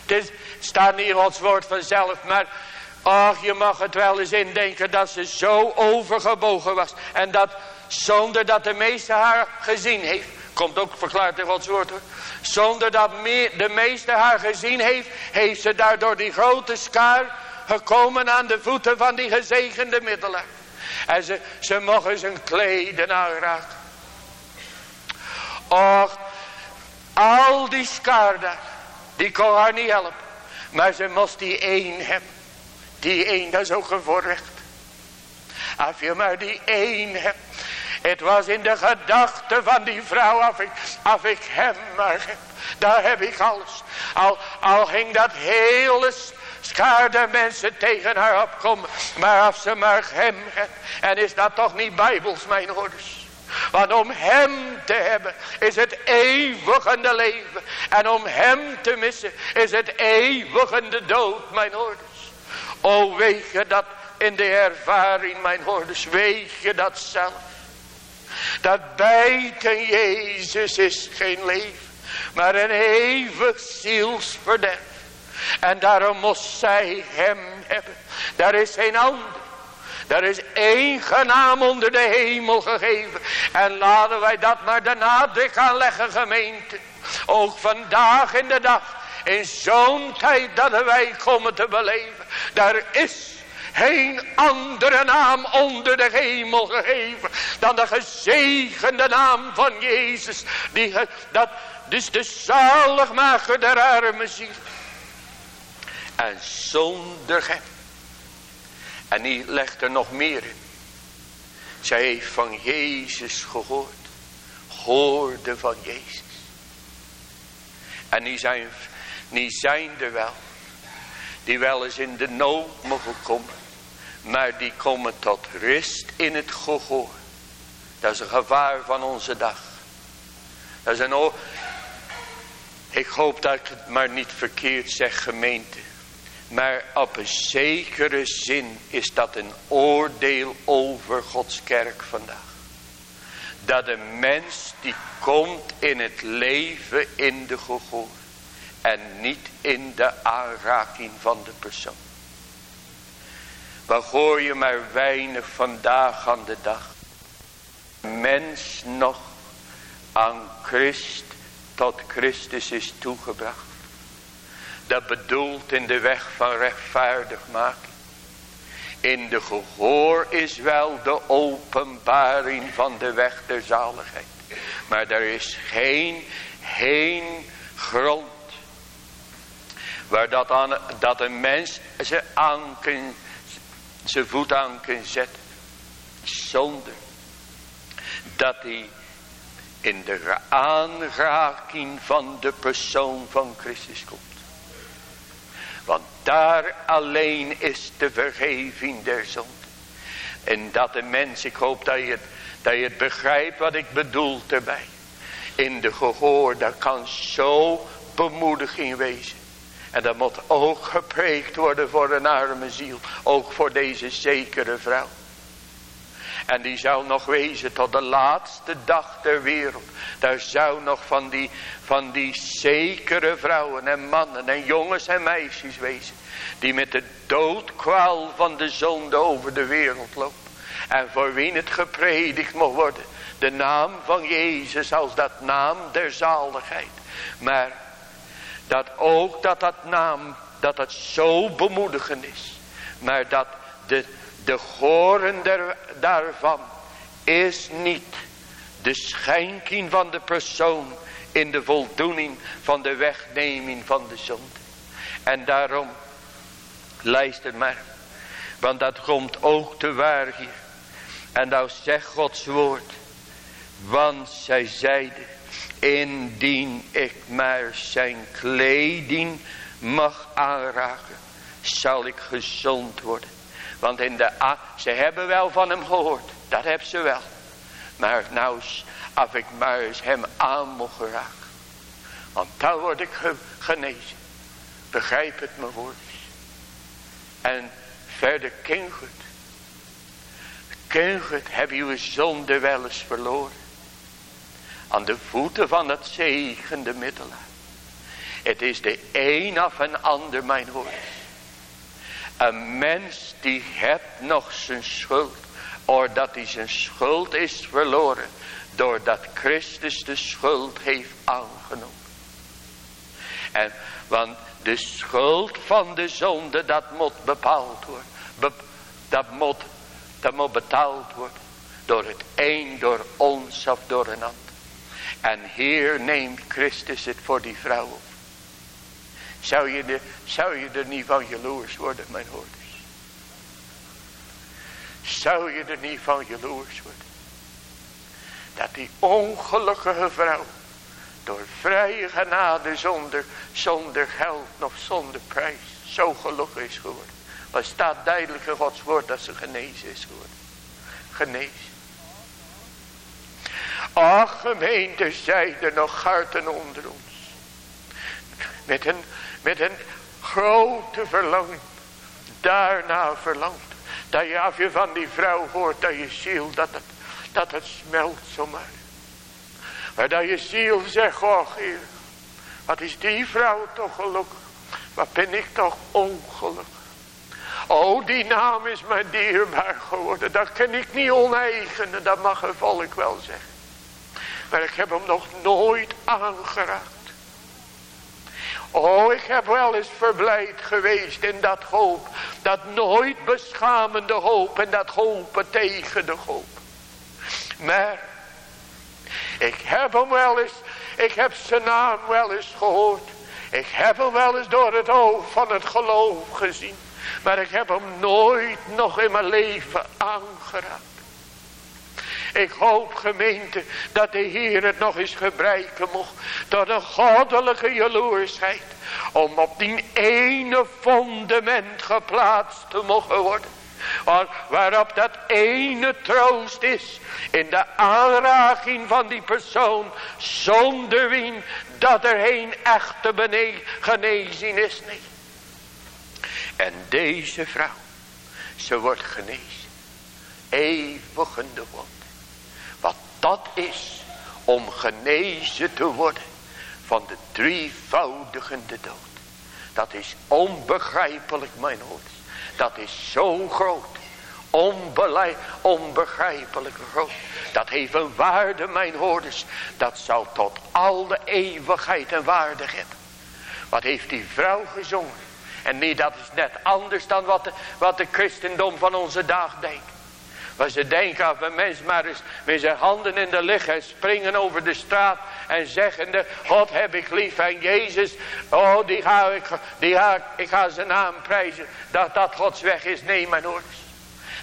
Is, staat niet Gods woord vanzelf, maar ach, je mag het wel eens indenken dat ze zo overgebogen was. En dat zonder dat de meeste haar gezien heeft. Komt ook verklaard in Gods woord hoor. Zonder dat de meeste haar gezien heeft, heeft ze daardoor die grote skaar gekomen aan de voeten van die gezegende middelaar. En ze, ze mogen zijn kleden aanraken. Och, al die skaar daar, die kon haar niet helpen. Maar ze moest die één hebben. Die één, dat is ook een voorrecht. Als je maar die één hebt. Het was in de gedachte van die vrouw, als ik, als ik hem maar heb. Daar heb ik alles. Al, al ging dat hele schaarde mensen tegen haar opkomen. Maar als ze maar hem. En is dat toch niet bijbels, mijn hoorders. Want om hem te hebben is het eeuwigende leven. En om hem te missen is het eeuwigende dood, mijn hoorders. O weet je dat in de ervaring, mijn hoorders, weet je dat zelf. Dat buiten Jezus is geen leven, maar een eeuwig zielsverderf. En daarom moest zij hem hebben. Daar is geen ander. Er is één genaam onder de hemel gegeven. En laten wij dat maar de nadruk gaan leggen gemeente. Ook vandaag in de dag. In zo'n tijd dat wij komen te beleven. Daar is geen andere naam onder de hemel gegeven. Dan de gezegende naam van Jezus. Die, dat is de zaligmaker der arme ziel. En zonder hem en die legt er nog meer in. Zij heeft van Jezus gehoord. Hoorde van Jezus. En die zijn, die zijn er wel. Die wel eens in de nood mogen komen. Maar die komen tot rust in het gehoor. Dat is een gevaar van onze dag. Dat is een... Ik hoop dat ik het maar niet verkeerd zeg gemeente. Maar op een zekere zin is dat een oordeel over Gods kerk vandaag. Dat een mens die komt in het leven in de gehoor. En niet in de aanraking van de persoon. Hoor je maar weinig vandaag aan de dag. Mens nog aan Christ tot Christus is toegebracht dat bedoelt in de weg van rechtvaardig maken. In de gehoor is wel de openbaring van de weg der zaligheid. Maar er is geen heen grond. Waar dat, aan, dat een mens zijn, aan zijn voet aan kan zetten. Zonder dat hij in de aanraking van de persoon van Christus komt. Want daar alleen is de vergeving der zonde. En dat de mens, ik hoop dat je het, dat je het begrijpt wat ik bedoel erbij. In de gehoor, dat kan zo bemoediging wezen. En dat moet ook gepreekt worden voor een arme ziel. Ook voor deze zekere vrouw. En die zou nog wezen tot de laatste dag der wereld. Daar zou nog van die, van die zekere vrouwen en mannen en jongens en meisjes wezen. Die met de doodkwaal van de zonde over de wereld lopen. En voor wie het gepredikt mag worden. De naam van Jezus als dat naam der zaligheid. Maar dat ook dat dat naam, dat dat zo bemoedigend is. Maar dat de de horen daarvan is niet de schenking van de persoon in de voldoening van de wegneming van de zonde. En daarom, luister maar, want dat komt ook te waar hier. En nou zegt Gods woord, want zij zeiden, indien ik maar zijn kleding mag aanraken, zal ik gezond worden. Want in de, ze hebben wel van hem gehoord. Dat hebben ze wel. Maar nou, Als ik maar eens hem aan mocht raken. Want dan word ik genezen. Begrijp het me woord. En verder Kingert. Kingert heb je uw zonde wel eens verloren. Aan de voeten van het zegende middelaar. Het is de een of een ander mijn woord. Een mens die hebt nog zijn schuld. Of dat hij zijn schuld is verloren. Doordat Christus de schuld heeft aangenomen. En want de schuld van de zonde dat moet bepaald worden. dat, moet, dat moet betaald worden. Door het een, door ons of door een ander. En hier neemt Christus het voor die vrouw op. Zou je, de, zou je er niet van jaloers worden, mijn hoorders? Zou je er niet van jaloers worden? Dat die ongelukkige vrouw door vrije genade zonder, zonder geld nog zonder prijs zo gelukkig is geworden. Maar staat duidelijk in Gods woord dat ze genezen is geworden. Genezen. Ach gemeente, zij er nog harten onder ons. Met een, met een grote verlangen. Daarna verlangt. Dat je af je van die vrouw hoort, dat je ziel, dat het, dat het smelt zomaar. Maar dat je ziel zegt, oh Heer, wat is die vrouw toch gelukkig. Wat ben ik toch ongelukkig. Oh, die naam is mij dierbaar geworden. Dat kan ik niet oneigenen, dat mag een volk wel zeggen. Maar ik heb hem nog nooit aangeraakt. Oh, ik heb wel eens verblijd geweest in dat hoop. Dat nooit beschamende hoop en dat hopen tegen de hoop. Maar ik heb hem wel eens, ik heb zijn naam wel eens gehoord. Ik heb hem wel eens door het oog van het geloof gezien. Maar ik heb hem nooit nog in mijn leven aangeraakt. Ik hoop gemeente dat de Heer het nog eens gebruiken mocht. Tot een goddelijke jaloersheid. Om op die ene fundament geplaatst te mogen worden. Waarop dat ene troost is. In de aanraking van die persoon. Zonder wien dat er geen echte genezing is. Nee. En deze vrouw. Ze wordt genezen. Eeuwig in de wond. Dat is. Om genezen te worden. Van de drievoudige dood. Dat is onbegrijpelijk mijn hoofd. Dat is zo groot. Onbegrijpelijk groot. Dat heeft een waarde, mijn hoorders. Dat zal tot al de eeuwigheid een waarde hebben. Wat heeft die vrouw gezongen? En niet, dat is net anders dan wat de, wat de christendom van onze dag denkt. Maar ze denken als een mens maar eens met zijn handen in de lucht en springen over de straat en zeggende, God heb ik lief en Jezus, oh die ga ik, die ga, ik ga zijn naam prijzen, dat dat Gods weg is. Nee mijn ouders.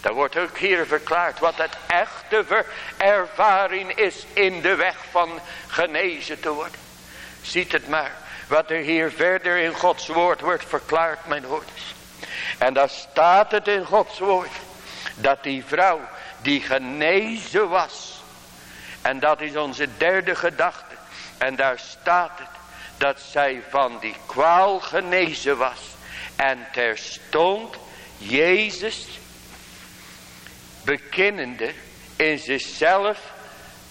Daar wordt ook hier verklaard wat het echte ervaring is in de weg van genezen te worden. Ziet het maar, wat er hier verder in Gods woord wordt verklaard mijn ouders. En daar staat het in Gods woord dat die vrouw die genezen was. En dat is onze derde gedachte. En daar staat het dat zij van die kwaal genezen was. En terstond Jezus bekennende in zichzelf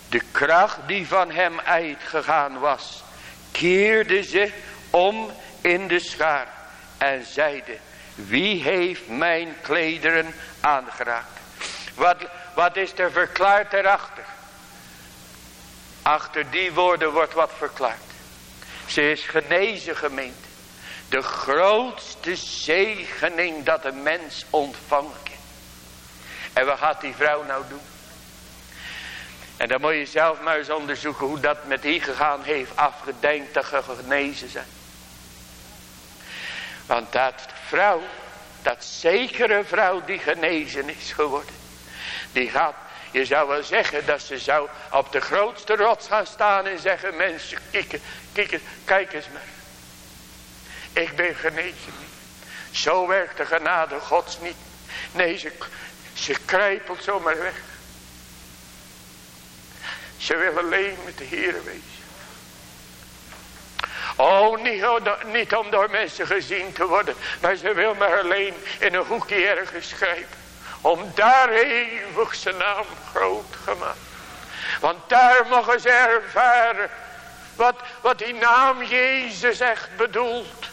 de kracht die van hem uitgegaan was. Keerde ze om in de schaar en zeide, wie heeft mijn klederen aangeraakt? Wat, wat is er verklaard erachter? Achter die woorden wordt wat verklaard. Ze is genezen gemeente. De grootste zegening dat een mens ontvangen. En wat gaat die vrouw nou doen? En dan moet je zelf maar eens onderzoeken hoe dat met die gegaan heeft afgedenkt dat ze genezen zijn. Want dat vrouw, dat zekere vrouw die genezen is geworden. Die gaat, je zou wel zeggen dat ze zou op de grootste rots gaan staan en zeggen. Mensen, kijk, kijk, kijk eens maar. Ik ben genezen Zo werkt de genade gods niet. Nee, ze, ze krijpelt zomaar weg. Ze willen alleen met de Heer wezen. Oh, niet, niet om door mensen gezien te worden. Maar ze wil maar alleen in een hoekje ergens schrijven. Om daar eeuwig zijn naam groot gemaakt. Want daar mogen ze ervaren. Wat, wat die naam Jezus echt bedoelt.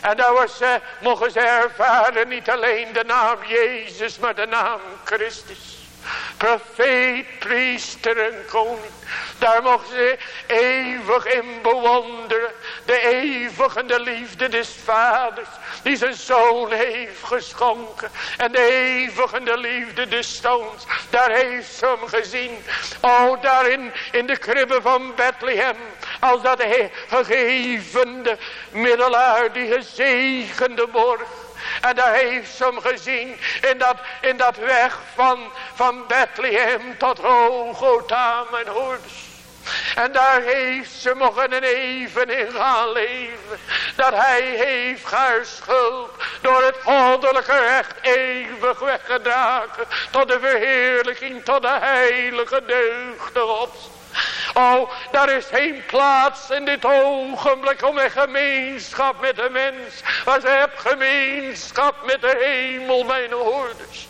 En daar was mogen ze ervaren niet alleen de naam Jezus, maar de naam Christus. Profeet, priester en koning. Daar mogen ze eeuwig in bewonderen. De eeuwige liefde des vaders. Die zijn zoon heeft geschonken. En de eeuwige liefde des zoons. Daar heeft ze hem gezien. Oh, daarin in de kribben van Bethlehem. Als dat gegevende middelaar. Die gezegende borg. En daar heeft ze hem gezien in dat, in dat weg van, van Bethlehem tot Rogota, mijn hoorders. En daar heeft ze mogen een even in gaan leven. Dat hij heeft haar schuld door het goddelijke recht eeuwig weggedragen. Tot de verheerlijking, tot de heilige deugde Gods. Oh, daar is geen plaats in dit ogenblik om een gemeenschap met de mens. Maar ze hebt gemeenschap met de hemel, mijn hoorders.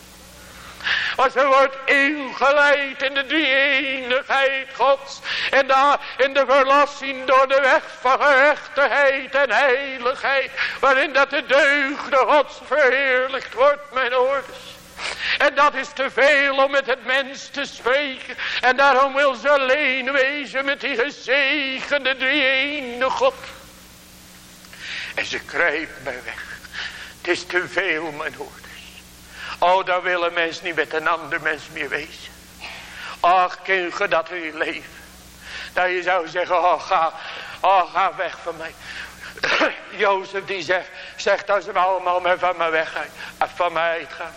Als ze wordt ingeleid in de drie-eenigheid Gods. En daar in de verlossing door de weg van gerechtigheid en heiligheid. Waarin dat de deugde Gods verheerlijkt wordt, mijn hoorders. En dat is te veel om met het mens te spreken. En daarom wil ze alleen wezen met die gezegende drie God. En ze krijgt mij weg. Het is te veel, mijn hoorders. Oh, daar wil een mens niet met een ander mens meer wezen. Ach, kun je dat in je leven. Dat je zou zeggen, oh ga, oh ga weg van mij. Jozef die zegt, zegt dat ze allemaal maar van mij weggaan. Van mij uitgaan.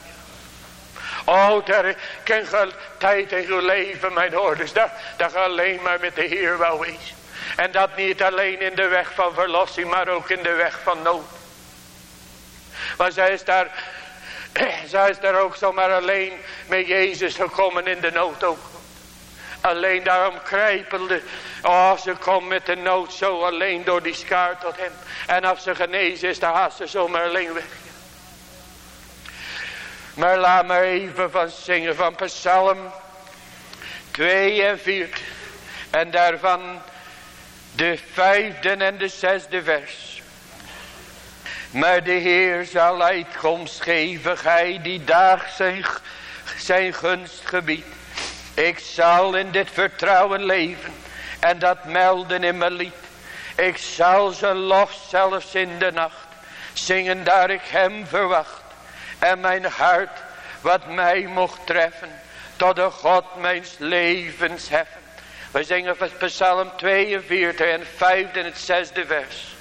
Oh, daar kan je tijd in je leven, mijn hoorders. Dat, dat je alleen maar met de Heer wel wezen. En dat niet alleen in de weg van verlossing, maar ook in de weg van nood. Maar zij is daar, zij is daar ook zomaar alleen met Jezus gekomen in de nood ook. Alleen daarom krijpelde. Oh, ze komt met de nood zo alleen door die schaar tot hem. En als ze genezen is, dan gaat ze zomaar alleen weg. Maar laat maar even van zingen van Psalm 42. En daarvan de vijfde en de zesde vers. Maar de Heer zal uitkomst geven, gij die dag zijn, zijn gunst gebied. Ik zal in dit vertrouwen leven en dat melden in mijn lied. Ik zal zijn lof zelfs in de nacht zingen daar ik hem verwacht en mijn hart wat mij mocht treffen tot de God mijns levens heffen. We zingen van Psalm 42 en 5 en het zesde vers.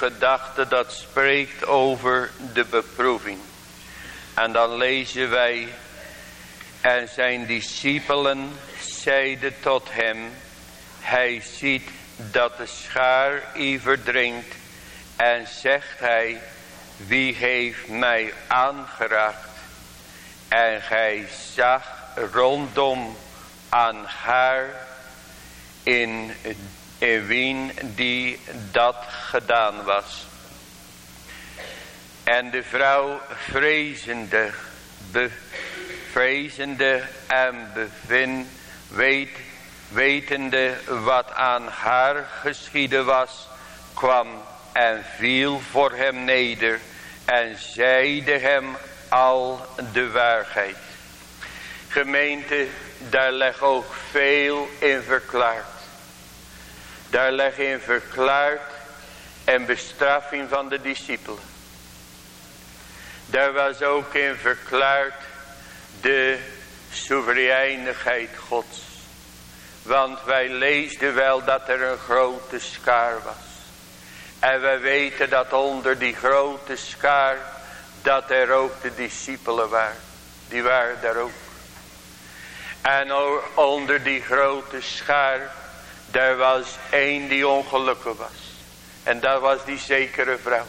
Gedachte dat spreekt over de beproeving. En dan lezen wij, en zijn discipelen zeiden tot hem, hij ziet dat de schaar iever drinkt en zegt hij, wie heeft mij aangeraakt? En gij zag rondom aan haar in, in wien die dat gedaan was. En de vrouw vrezende, bevrezende en bevind, weet, wetende wat aan haar geschieden was, kwam en viel voor hem neder en zeide hem al de waarheid. Gemeente, daar leg ook veel in verklaard. Daar leg in verklaard en bestraffing van de discipelen. Daar was ook in verklaard de soevereinigheid Gods. Want wij leesden wel dat er een grote schaar was. En wij weten dat onder die grote schaar, dat er ook de discipelen waren. Die waren daar ook. En onder die grote schaar, daar was één die ongelukkig was. En dat was die zekere vrouw.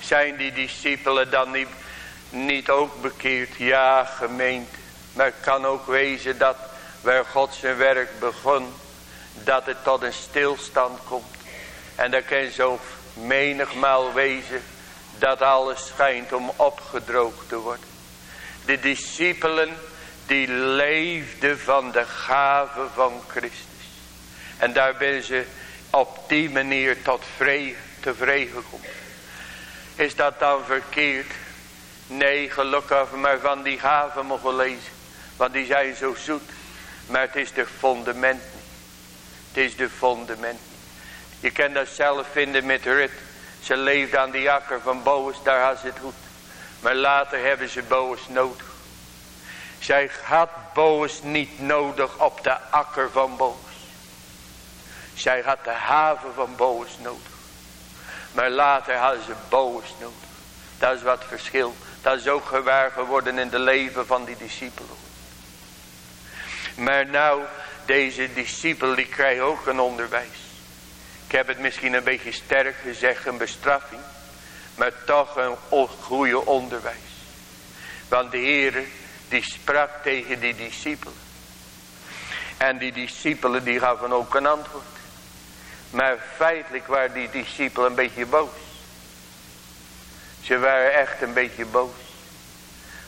Zijn die discipelen dan niet, niet ook bekeerd? Ja, gemeente. Maar het kan ook wezen dat waar God zijn werk begon, dat het tot een stilstand komt. En dat kan zo menigmaal wezen dat alles schijnt om opgedroogd te worden. De discipelen die leefden van de gave van Christus. En daar ben ze op die manier tot vrede, tevreden gekomen. Is dat dan verkeerd? Nee, gelukkig maar van die gaven mogen lezen. Want die zijn zo zoet. Maar het is de fundament niet. Het is de fundament Je kan dat zelf vinden met Rut. Ze leefde aan die akker van Boos, daar had ze het goed. Maar later hebben ze Boos nodig. Zij had Boos niet nodig op de akker van Boos. Zij had de haven van Boos nodig. Maar later hadden ze Boos nodig. Dat is wat verschil. Dat is ook gewaar geworden in de leven van die discipelen. Maar nou, deze discipel die krijgt ook een onderwijs. Ik heb het misschien een beetje sterk gezegd, een bestraffing. Maar toch een goede onderwijs. Want de Heer die sprak tegen die discipelen. En die discipelen die gaven ook een antwoord. Maar feitelijk waren die discipelen een beetje boos. Ze waren echt een beetje boos.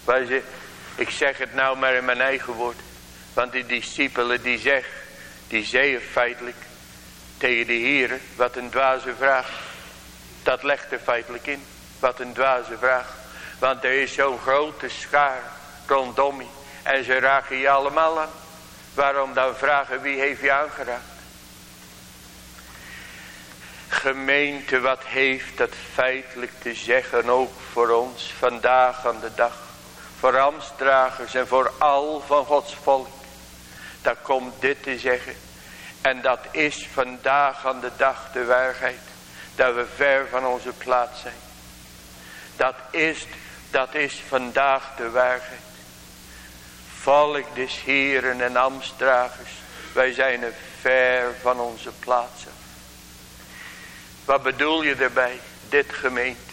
Waar ze, ik zeg het nou maar in mijn eigen woord. Want die discipelen die zeggen, die zeiden feitelijk tegen de heren, wat een dwaze vraag. Dat legt er feitelijk in, wat een dwaze vraag. Want er is zo'n grote schaar rondom je. En ze raken je allemaal aan. Waarom dan vragen wie heeft je aangeraakt? Gemeente, wat heeft dat feitelijk te zeggen ook voor ons vandaag aan de dag. Voor Amstdragers en voor al van Gods volk. Daar komt dit te zeggen. En dat is vandaag aan de dag de waarheid. Dat we ver van onze plaats zijn. Dat is, dat is vandaag de waarheid. Volk des heren en amstdragers. Wij zijn er ver van onze plaats af. Wat bedoel je erbij? Dit gemeente.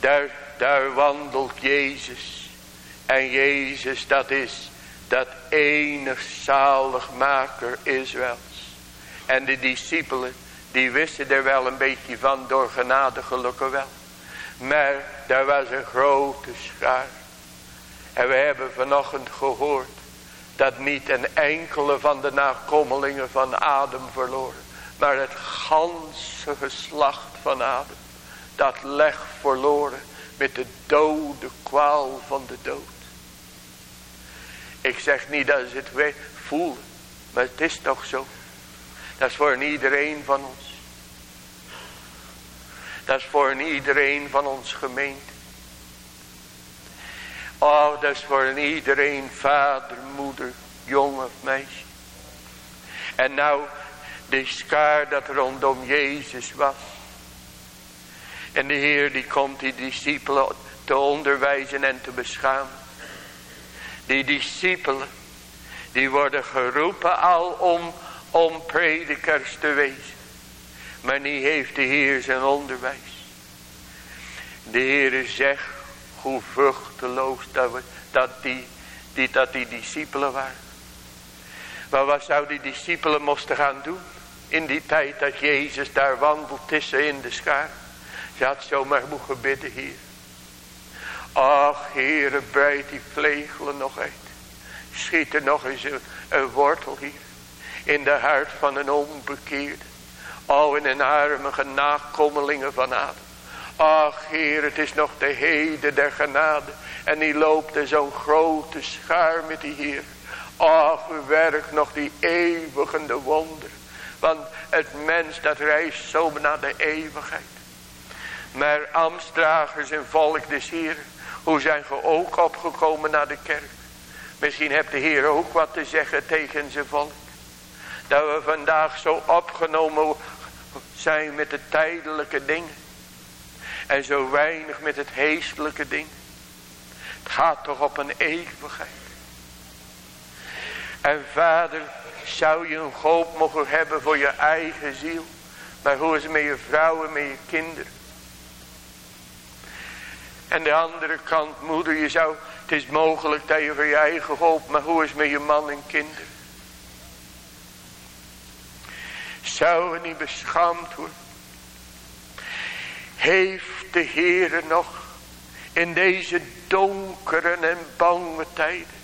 Daar, daar wandelt Jezus. En Jezus dat is dat enig zaligmaker Israëls. En de discipelen, die wisten er wel een beetje van door genade gelukkig wel. Maar daar was een grote schaar. En we hebben vanochtend gehoord dat niet een enkele van de nakomelingen van Adam verloren. Maar het ganse geslacht van Adam. Dat leg verloren met de dode kwaal van de dood. Ik zeg niet dat ze het voelen. Maar het is toch zo. Dat is voor iedereen van ons. Dat is voor iedereen van ons gemeente. Oh, dat is voor iedereen, vader, moeder, jong of meisje. En nou, De schaar dat rondom Jezus was. En de Heer die komt die discipelen te onderwijzen en te beschamen. Die discipelen, die worden geroepen al om, om predikers te wezen. Maar niet heeft de Heer zijn onderwijs. De Heer zegt hoe vruchteloos dat, dat, die, die, dat die discipelen waren. Maar wat zou die discipelen moesten gaan doen? In die tijd dat Jezus daar wandelt tussen in de schaar. Ze had zomaar moeten bidden hier. Ach, Heere, breid die vlegelen nog uit. Schiet er nog eens een, wortel hier. In de hart van een onbekeerde. Al in een arme nakomelingen van Adam. Ach, Heer, het is nog de heden der genade. En die loopt er zo'n grote schaar met die Heer. Ach, werk nog die eeuwigende wonder. Want het mens dat reist zo naar de eeuwigheid. Maar Amstragers en volk des Heer. Hoe zijn ge ook opgekomen naar de kerk? Misschien hebt de Heer ook wat te zeggen tegen zijn volk. Dat we vandaag zo opgenomen zijn met de tijdelijke dingen. En zo weinig met het heestelijke ding. Het gaat toch op een eeuwigheid. En vader, zou je een hoop mogen hebben voor je eigen ziel. Maar hoe is het met je vrouwen, met je kinderen? En de andere kant, moeder, je zou, het is mogelijk dat je voor je eigen hoop, maar hoe is het met je man en kinderen? Zou er niet beschaamd worden? Heeft de Heere nog in deze donkere en bange tijden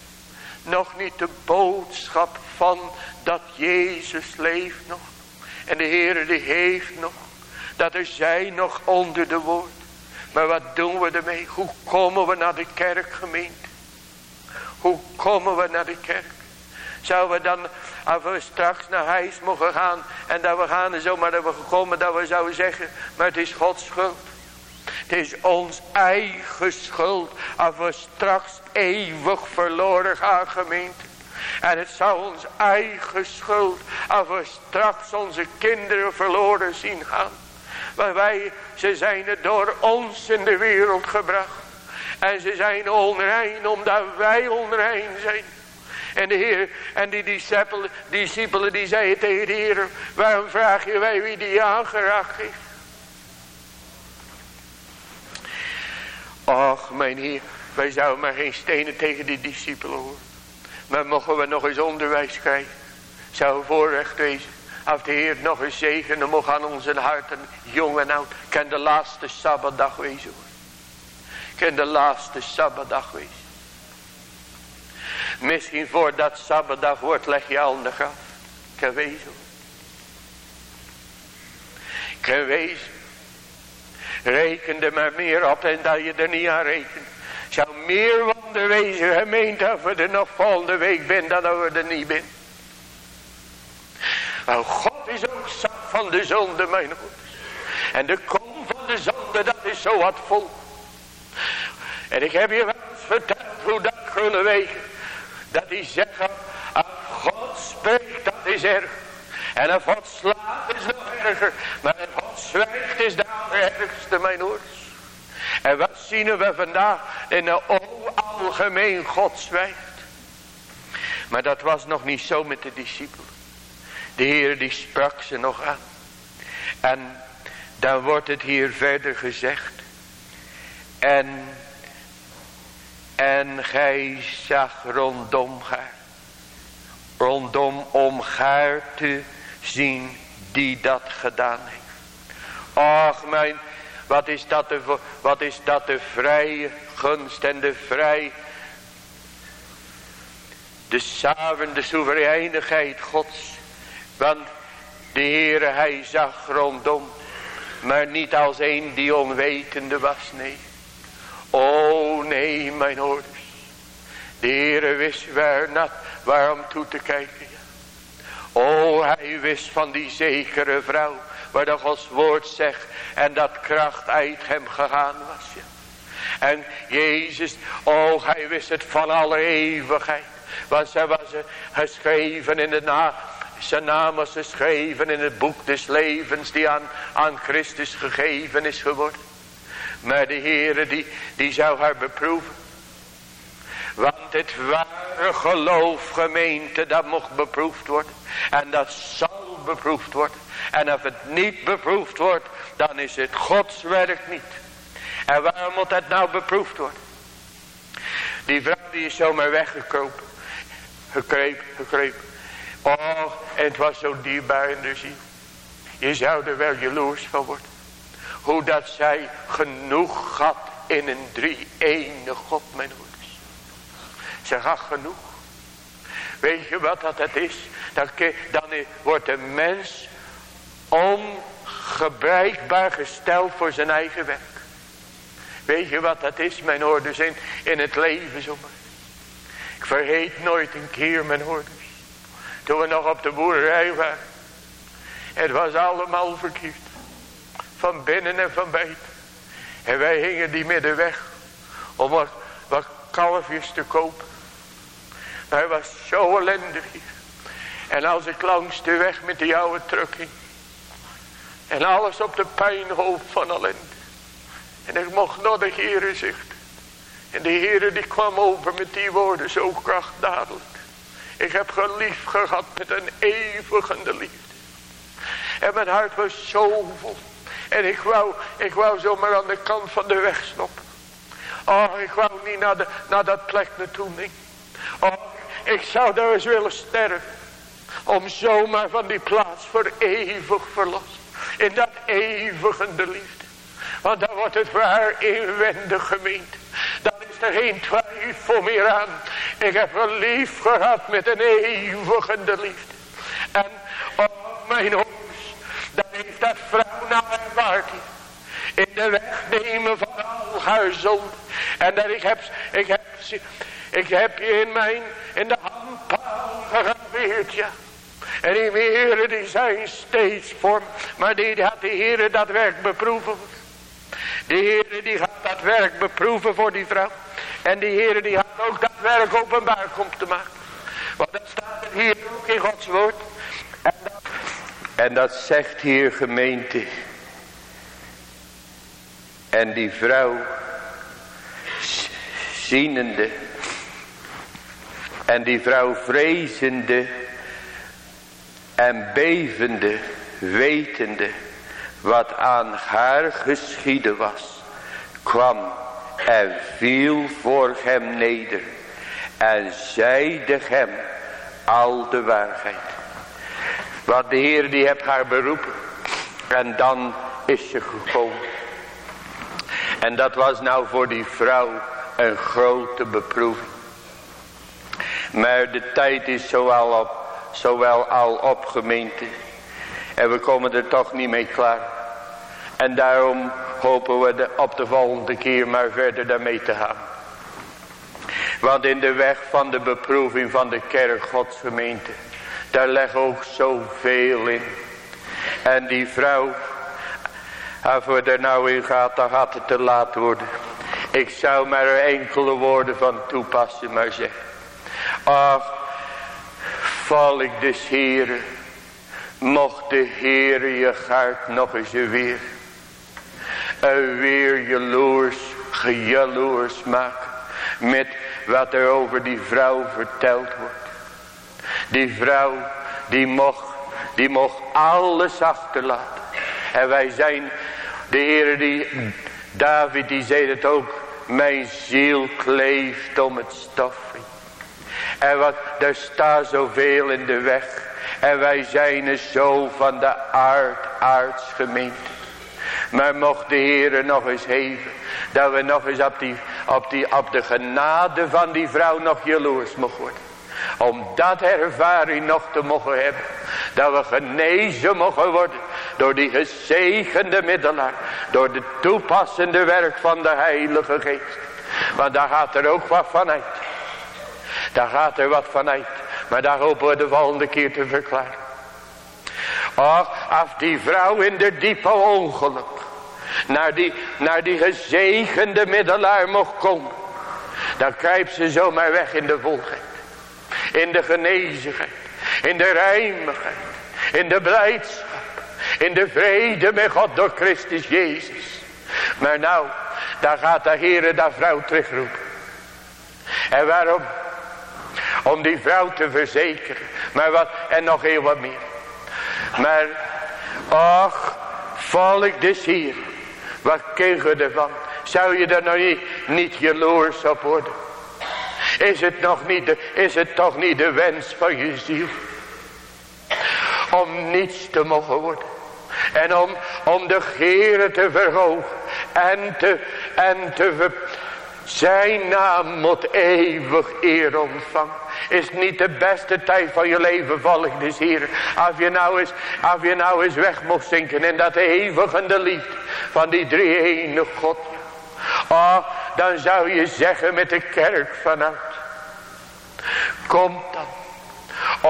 nog niet de boodschap van dat Jezus leeft nog. En de Heere die heeft nog. Dat er zij nog onder de woord. Maar wat doen we ermee? Hoe komen we naar de kerkgemeente? Hoe komen we naar de kerk? Zouden we dan, als we straks naar huis mogen gaan. En dat we gaan en zomaar we gekomen dat we zouden zeggen. Maar het is Gods schuld. Het is ons eigen schuld. Als we straks eeuwig verloren gaan gemeente. En het zou ons eigen schuld. Als we straks onze kinderen verloren zien gaan. Maar wij, ze zijn door ons in de wereld gebracht. En ze zijn onrein omdat wij onrein zijn. En de Heer, en die discipelen, discipelen die zeiden tegen de Heer, waarom vraag je wij wie die aangeraakt heeft? Och, mijn Heer, wij zouden maar geen stenen tegen die discipelen horen. Maar mogen we nog eens onderwijs krijgen. Zou voorrecht wezen. Als de Heer nog eens zegenen mocht aan onze harten, jong en oud. Kan de laatste Sabbatdag wezen hoor. Kan de laatste Sabbatdag wezen. Misschien voordat Sabbatdag wordt leg je al de graf. Kan wezen hoor. Kan wezen. Reken er maar meer op en dat je er niet aan rekent. Zou meer wonder wezen gemeente dat we er nog volgende week ben dan dat we er niet ben. Nou, God is ook zat van de zonde, mijn broeders. En de kom van de zonde, dat is zo wat vol. En ik heb je wel eens verteld hoe dat kunnen wegen. Dat hij zegt, als God spreekt, dat is erg. En als God slaapt, is nog erger. Maar als God zwijgt, is de allerergste, mijn oors. En wat zien we vandaag? In de algemeen God zwijgt. Maar dat was nog niet zo met de discipelen. De Heer die sprak ze nog aan. En dan wordt het hier verder gezegd. En, en gij zag rondom haar. Rondom om haar te zien die dat gedaan heeft. Ach mijn, wat is dat de, wat is dat de vrije gunst en de vrij. De saven, de soevereinigheid gods. Want de Heere hij zag rondom. Maar niet als een die onwetende was, nee. O nee, mijn ouders. De Heere wist waar, waarom toe te kijken. O, wist van die zekere vrouw. Waar de Gods woord zegt. En dat kracht uit hem gegaan was. En Jezus, o, hij wist het van alle eeuwigheid. Want zij was geschreven in de na, Zijn naam was geschreven in het boek des levens die aan, aan Christus gegeven is geworden. Maar de Heere die, die zou haar beproeven. Het ware geloof gemeente dat mocht beproefd worden. En dat zal beproefd worden. En als het niet beproefd wordt dan is het Gods werk niet. En waarom moet dat nou beproefd worden? Die vrouw die is zomaar weggekropen. Gekrepen, gekrepen. Oh, en het was zo dierbaar in de ziel. Je zou er wel jaloers van worden. Hoe dat zij genoeg had in een drie-ene God, mijn hoeders. Ze had genoeg. Weet je wat dat is? Dan, dan wordt een mens ongebruikbaar gesteld voor zijn eigen werk. Weet je wat dat is, mijn hoorders, in, in het leven zomaar. Ik vergeet nooit een keer, mijn hoorders. Toen we nog op de boerderij waren. Het was allemaal verkeerd. Van binnen en van buiten. En wij hingen die middenweg. Om wat, wat kalfjes te kopen. Het was zo ellendig hier. En als ik langs de weg met die oude truck ging. En alles op de pijnhoop van ellende. En ik mocht naar de Heere zicht. En de Heere die kwam over met die woorden zo krachtdadelijk. Ik heb geliefd gehad met een eeuwigende liefde. En mijn hart was zo vol. En ik wou, ik wou zomaar aan de kant van de weg stoppen. Oh, ik wou niet naar, de, naar dat plek naartoe. Nee. Oh, ik zou daar eens willen sterven. Om zomaar van die plaats voor eeuwig verlost. In dat eeuwigende liefde. Want dan wordt het waar inwendig gemeend. Dan is er geen twijfel meer aan. Ik heb een lief gehad met een eeuwigende liefde. En op mijn hoofd, dan heeft dat vrouw nou ervaart. In de wegnemen van al haar zoon. En dat ik heb, ik heb, ik heb je in mijn, in de handpaal gegraveerd, ja. En die heren die zijn steeds voor. Maar die had de heren dat werk beproeven. De heren die gaat dat werk beproeven voor die vrouw. En die heren die gaat ook dat werk openbaar komt te maken. Want dat staat er hier ook in Gods woord. En en dat zegt hier gemeente. En die vrouw zienende. En die vrouw vrezende en bevende, wetende wat aan haar geschieden was, kwam en viel voor hem neder en zeide hem al de waarheid. Want de Heer die heeft haar beroepen en dan is ze gekomen. En dat was nou voor die vrouw een grote beproeving. Maar de tijd is zo al op zowel al op gemeente. En we komen er toch niet mee klaar. En daarom hopen we op de volgende keer maar verder daarmee te gaan. Want in de weg van de beproeving van de kerk Gods gemeente. Daar leg ook zoveel in. En die vrouw. Als we er nou in gaat dan gaat het te laat worden. Ik zou maar enkele woorden van toepassen maar zeggen. Ach val ik des Heeren. Mocht de Heere je hart nog eens weer. En weer jaloers, gejaloers maken. Met wat er over die vrouw verteld wordt. Die vrouw die mocht, die mocht alles achterlaten. En wij zijn, de Heere die, David die zei het ook. Mijn ziel kleeft om het stof en wat, er staat zoveel in de weg. En wij zijn er zo van de aard, aardsgemeente. Maar mocht de Heer nog eens geven. Dat we nog eens op, die, op, die, op de genade van die vrouw nog jaloers mogen worden. Om dat ervaring nog te mogen hebben. Dat we genezen mogen worden. Door die gezegende middelaar. Door de toepassende werk van de Heilige Geest. Want daar gaat er ook wat van uit. Daar gaat er wat van uit. Maar daar hopen we de volgende keer te verklaren. Och, als die vrouw in de diepe ongeluk. Naar die, naar die gezegende middelaar mocht komen. Dan kruipt ze zomaar weg in de volheid. In de genezigheid. In de rijmigheid. In de blijdschap. In de vrede met God door Christus Jezus. Maar nou, daar gaat de Heere dat vrouw terugroepen. En waarom? Om die vrouw te verzekeren. Maar wat, en nog heel wat meer. Maar, ach, volk dus hier. Wat je ervan? Zou je er nog niet, niet jaloers op worden? Is het, nog niet de, is het toch niet de wens van je ziel? Om niets te mogen worden. En om, om de geren te verhogen. En te, en te ver, zijn naam moet eeuwig eer ontvangen. Is niet de beste tijd van je leven volg dus hier. Als je nou eens, als je nou eens weg mocht zinken in dat eeuwige liefde van die drie ene God. Oh, dan zou je zeggen met de kerk vanuit. Kom dan.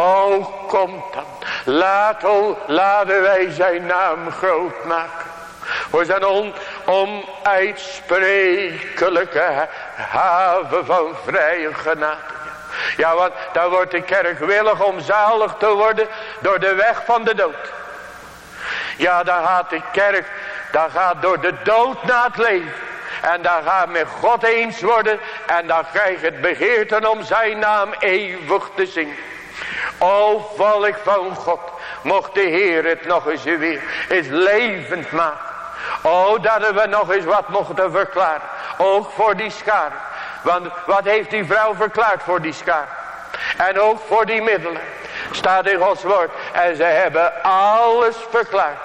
Oh, kom dan. Laat, oh, laten wij zijn naam groot maken. Voor zijn on, onuitsprekelijke haven van vrije genade. Ja, want dan wordt de kerk willig om zalig te worden door de weg van de dood. Ja, dan gaat de kerk, dan gaat door de dood naar het leven. En dan gaat met God eens worden. En dan krijgt het begeerten om zijn naam eeuwig te zingen. O volk van God. Mocht de Heer het nog eens weer eens levend maken. O dat we nog eens wat mochten verklaren. Ook voor die schaar. Want wat heeft die vrouw verklaard voor die schaar? En ook voor die middelen. Staat in Gods woord. En ze hebben alles verklaard.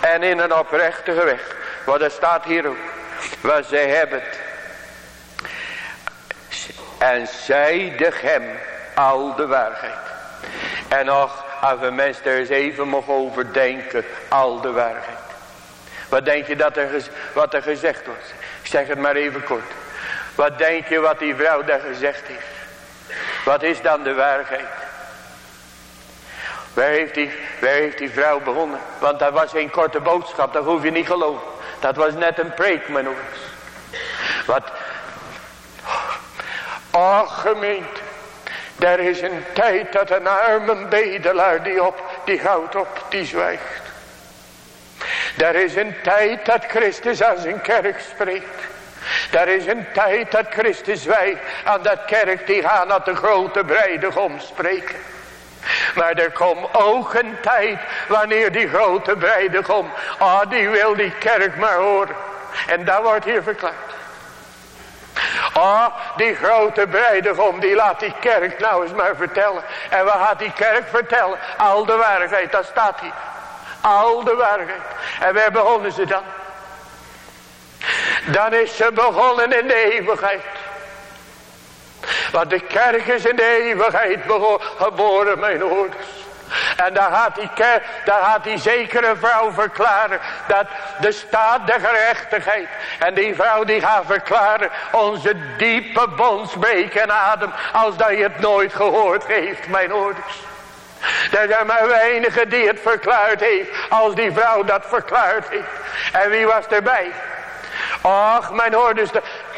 En in een oprechtige weg. Want er staat hier ook. Wat zij hebben. En zeide hem al de waarheid. En nog, als een mens er eens even mogen overdenken, al de waarheid. Wat denk je dat er, wat er gezegd wordt? Ik zeg het maar even kort. Wat denk je wat die vrouw daar gezegd heeft? Wat is dan de waarheid? Waar heeft die, die vrouw begonnen? Want dat was geen korte boodschap, dat hoef je niet geloven. Dat was net een preek, mijn. Wat? Oh, gemeente. Er is een tijd dat een arme bedelaar die op, die houdt op, die zwijgt. Er is een tijd dat Christus aan zijn kerk spreekt. Er is een tijd dat Christus zwijgt aan dat kerk die gaat naar de grote bruidegom spreken. Maar er komt ook een tijd wanneer die grote bruidegom, ah die wil die kerk maar horen. En dat wordt hier verklaard. Ah, oh, die grote bruidegom, die laat die kerk nou eens maar vertellen. En wat gaat die kerk vertellen? Al de waarheid, dat staat hier. Al de waarheid. En waar begonnen ze dan? Dan is ze begonnen in de eeuwigheid. Want de kerk is in de eeuwigheid geboren, mijn ouders. En dan gaat die, die zekere vrouw verklaren dat de staat de gerechtigheid. En die vrouw die gaat verklaren onze diepe bondsbreek en adem als dat je het nooit gehoord heeft, mijn ouders. Er zijn maar weinigen die het verklaard heeft als die vrouw dat verklaard heeft. En wie was erbij? Ach, mijn ouders,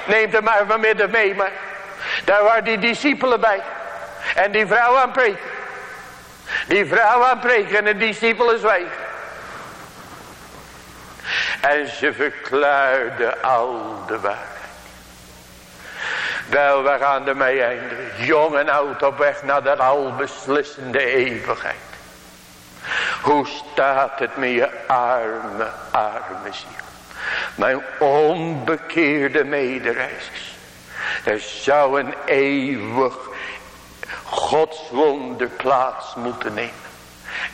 neemt er maar vanmiddag mee, maar daar waren die discipelen bij. En die vrouw aan preken. Die vrouw aan preken en de discipelen zwijgen. En ze verklaarde al de waarheid. Wel, we gaan ermee eindigen. Jong en oud op weg naar dat albeslissende eeuwigheid. Hoe staat het met je arme, arme ziel. Mijn onbekeerde medereizers. Er zou een eeuwig godswonder plaats moeten nemen.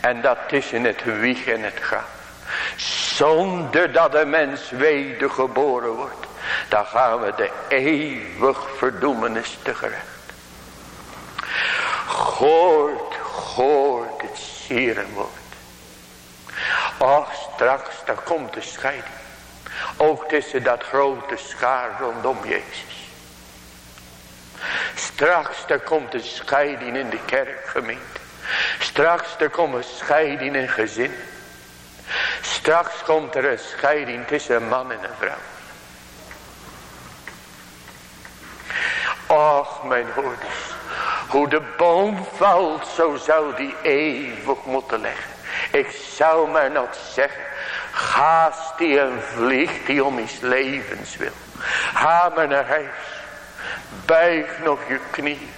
En dat tussen het wieg en het graf. Zonder dat een mens wedergeboren wordt. Dan gaan we de eeuwig verdoemenis tegerecht. Hoort, hoort het zere. Och, straks, daar komt de scheiding. Ook tussen dat grote schaar rondom Jezus. Straks er komt een scheiding in de kerkgemeente. Straks er komt een scheiding in gezin. Straks komt er een scheiding tussen een man en een vrouw. Och mijn hoorders. Hoe de boom valt, zo zou die eeuwig moeten leggen. Ik zou maar nog zeggen, gaast die en vliegt die om is levens wil. Ga maar naar huis. Buig nog je knie.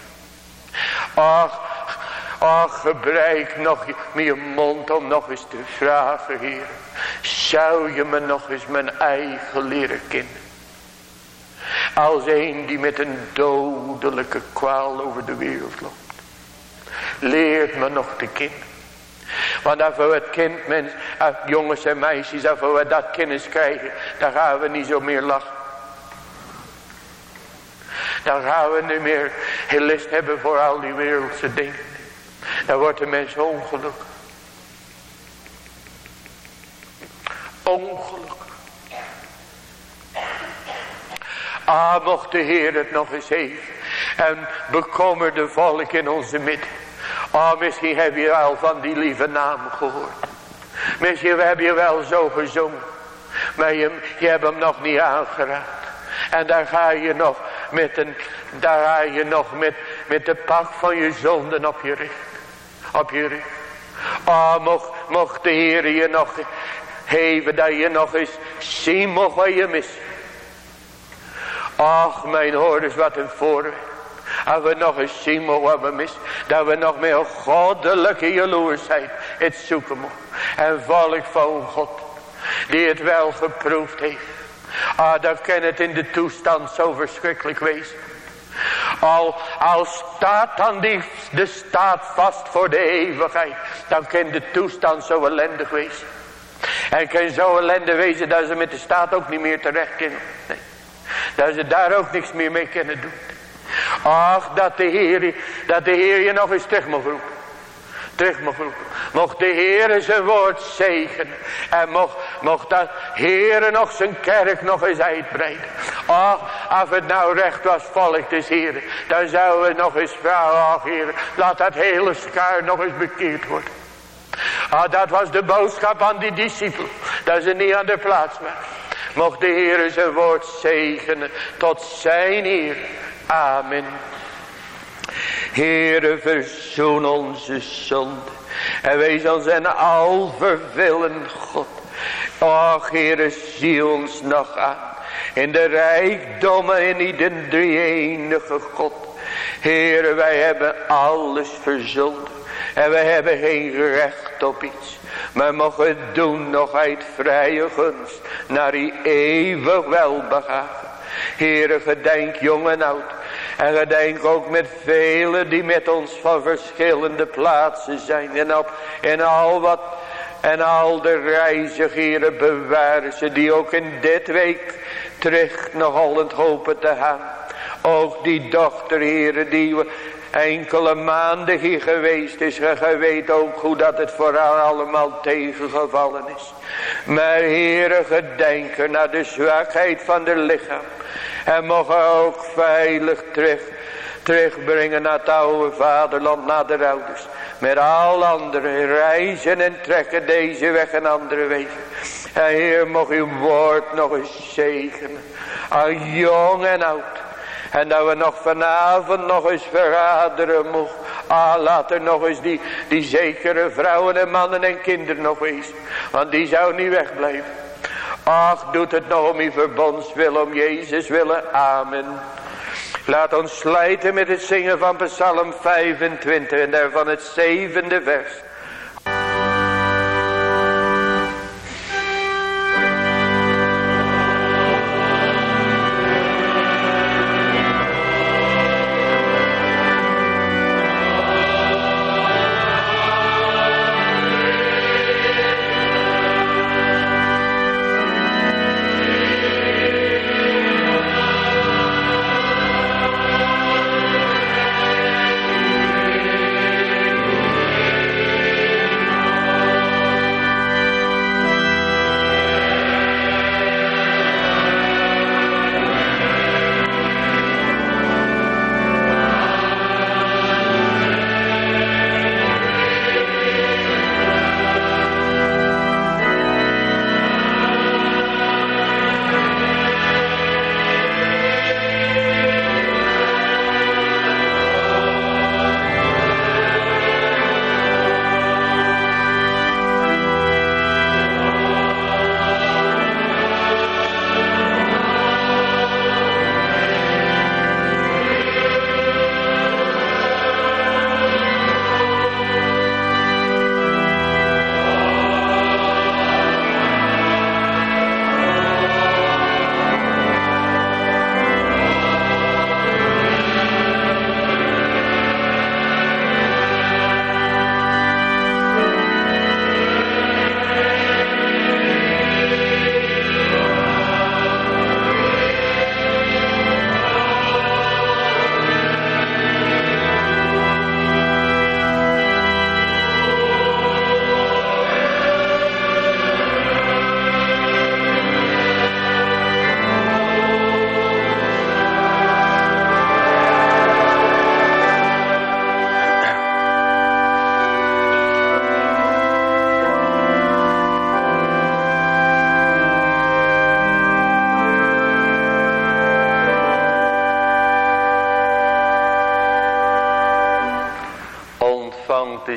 Ach, ach, gebruik nog je mond om nog eens te vragen, Heer. Zou je me nog eens mijn eigen leren kennen? Als een die met een dodelijke kwaal over de wereld loopt. Leert me nog te kennen. Want als we het kind, mens, jongens en meisjes, als we dat kennis krijgen, dan gaan we niet zo meer lachen. Dan gaan we niet meer heel list hebben voor al die wereldse dingen. Dan wordt de mens ongelukkig. Ongelukkig. Ah, mocht de Heer het nog eens even. En bekommerde volk in onze midden. Ah, misschien heb je wel van die lieve naam gehoord. Misschien heb je wel zo gezongen. Maar je, je hebt hem nog niet aangeraakt. En daar ga je nog met een, daar ga je nog met, met de pak van je zonden op je rug. Op je rug. Ah, mocht, mocht de Heer je nog geven dat je nog eens zien mocht wat je mist. Ach, mijn hoorders, wat een voorrecht. Als we nog zien wat we mis. Dat we nog meer goddelijke jaloersheid het zoeken moeten. En volk van God. Die het wel geproefd heeft. Ah, dan kan het in de toestand zo verschrikkelijk wezen. Al, al staat dan die, de staat vast voor de eeuwigheid. Dan kan de toestand zo ellendig wezen. En kan zo ellendig wezen dat ze met de staat ook niet meer terecht kunnen. Nee. Dat ze daar ook niks meer mee kunnen doen. Ach, dat de Heer, dat de Heer je nog eens terug mag roepen. Mocht de Heer zijn woord zegenen. En mocht, mocht dat Heer nog zijn kerk nog eens uitbreiden. Ach, als het nou recht was volk des Heer. Dan zouden we nog eens vragen. Ach Heer, laat dat hele schaar nog eens bekeerd worden. Ah, dat was de boodschap aan die discipel. Dat ze niet aan de plaats waren. Mocht de Heer zijn woord zegenen tot zijn eer. Amen. Heere, verzoen onze zonde. En wees ons een al vervullen God. Och, Heere, zie ons nog aan. In de rijkdommen in ieder enige God. Heere, wij hebben alles verzonden. En wij hebben geen recht op iets. Maar mogen doen nog uit vrije gunst. Naar die eeuwig welbegaan. Heere, gedenk jong en oud. En gedenk ook met velen die met ons van verschillende plaatsen zijn. En, op, en al wat en al de reizigeren bewaren ze die ook in dit week terug al het hopen te gaan. Ook die dochter, heren, die we enkele maanden hier geweest is. En gij weet ook hoe dat het voor haar allemaal tegengevallen is. Maar heren, gedenken naar de zwakheid van de lichaam. En mogen ook veilig terug, terugbrengen naar het oude vaderland, naar de ouders. Met al anderen reizen en trekken deze weg en andere wegen. En Heer, mocht uw woord nog eens zegenen. Aan jong en oud. En dat we nog vanavond nog eens verraderen mogen. Ah, laat er nog eens die, die zekere vrouwen en mannen en kinderen nog wezen. Want die zou niet wegblijven. Ach, doet het nog om uw verbonds willen, om Jezus willen. Amen. Laat ons slijten met het zingen van Psalm 25 en daarvan het zevende vers.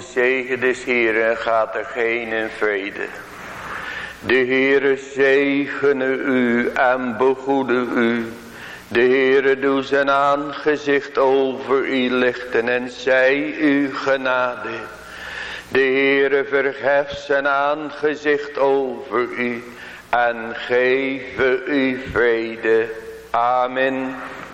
De zegen des Heeren gaat er geen in vrede. De Heere zegene u en begoede u. De Heere doe zijn aangezicht over u lichten en zij u genade. De Heere verheft zijn aangezicht over u en geef u vrede. Amen.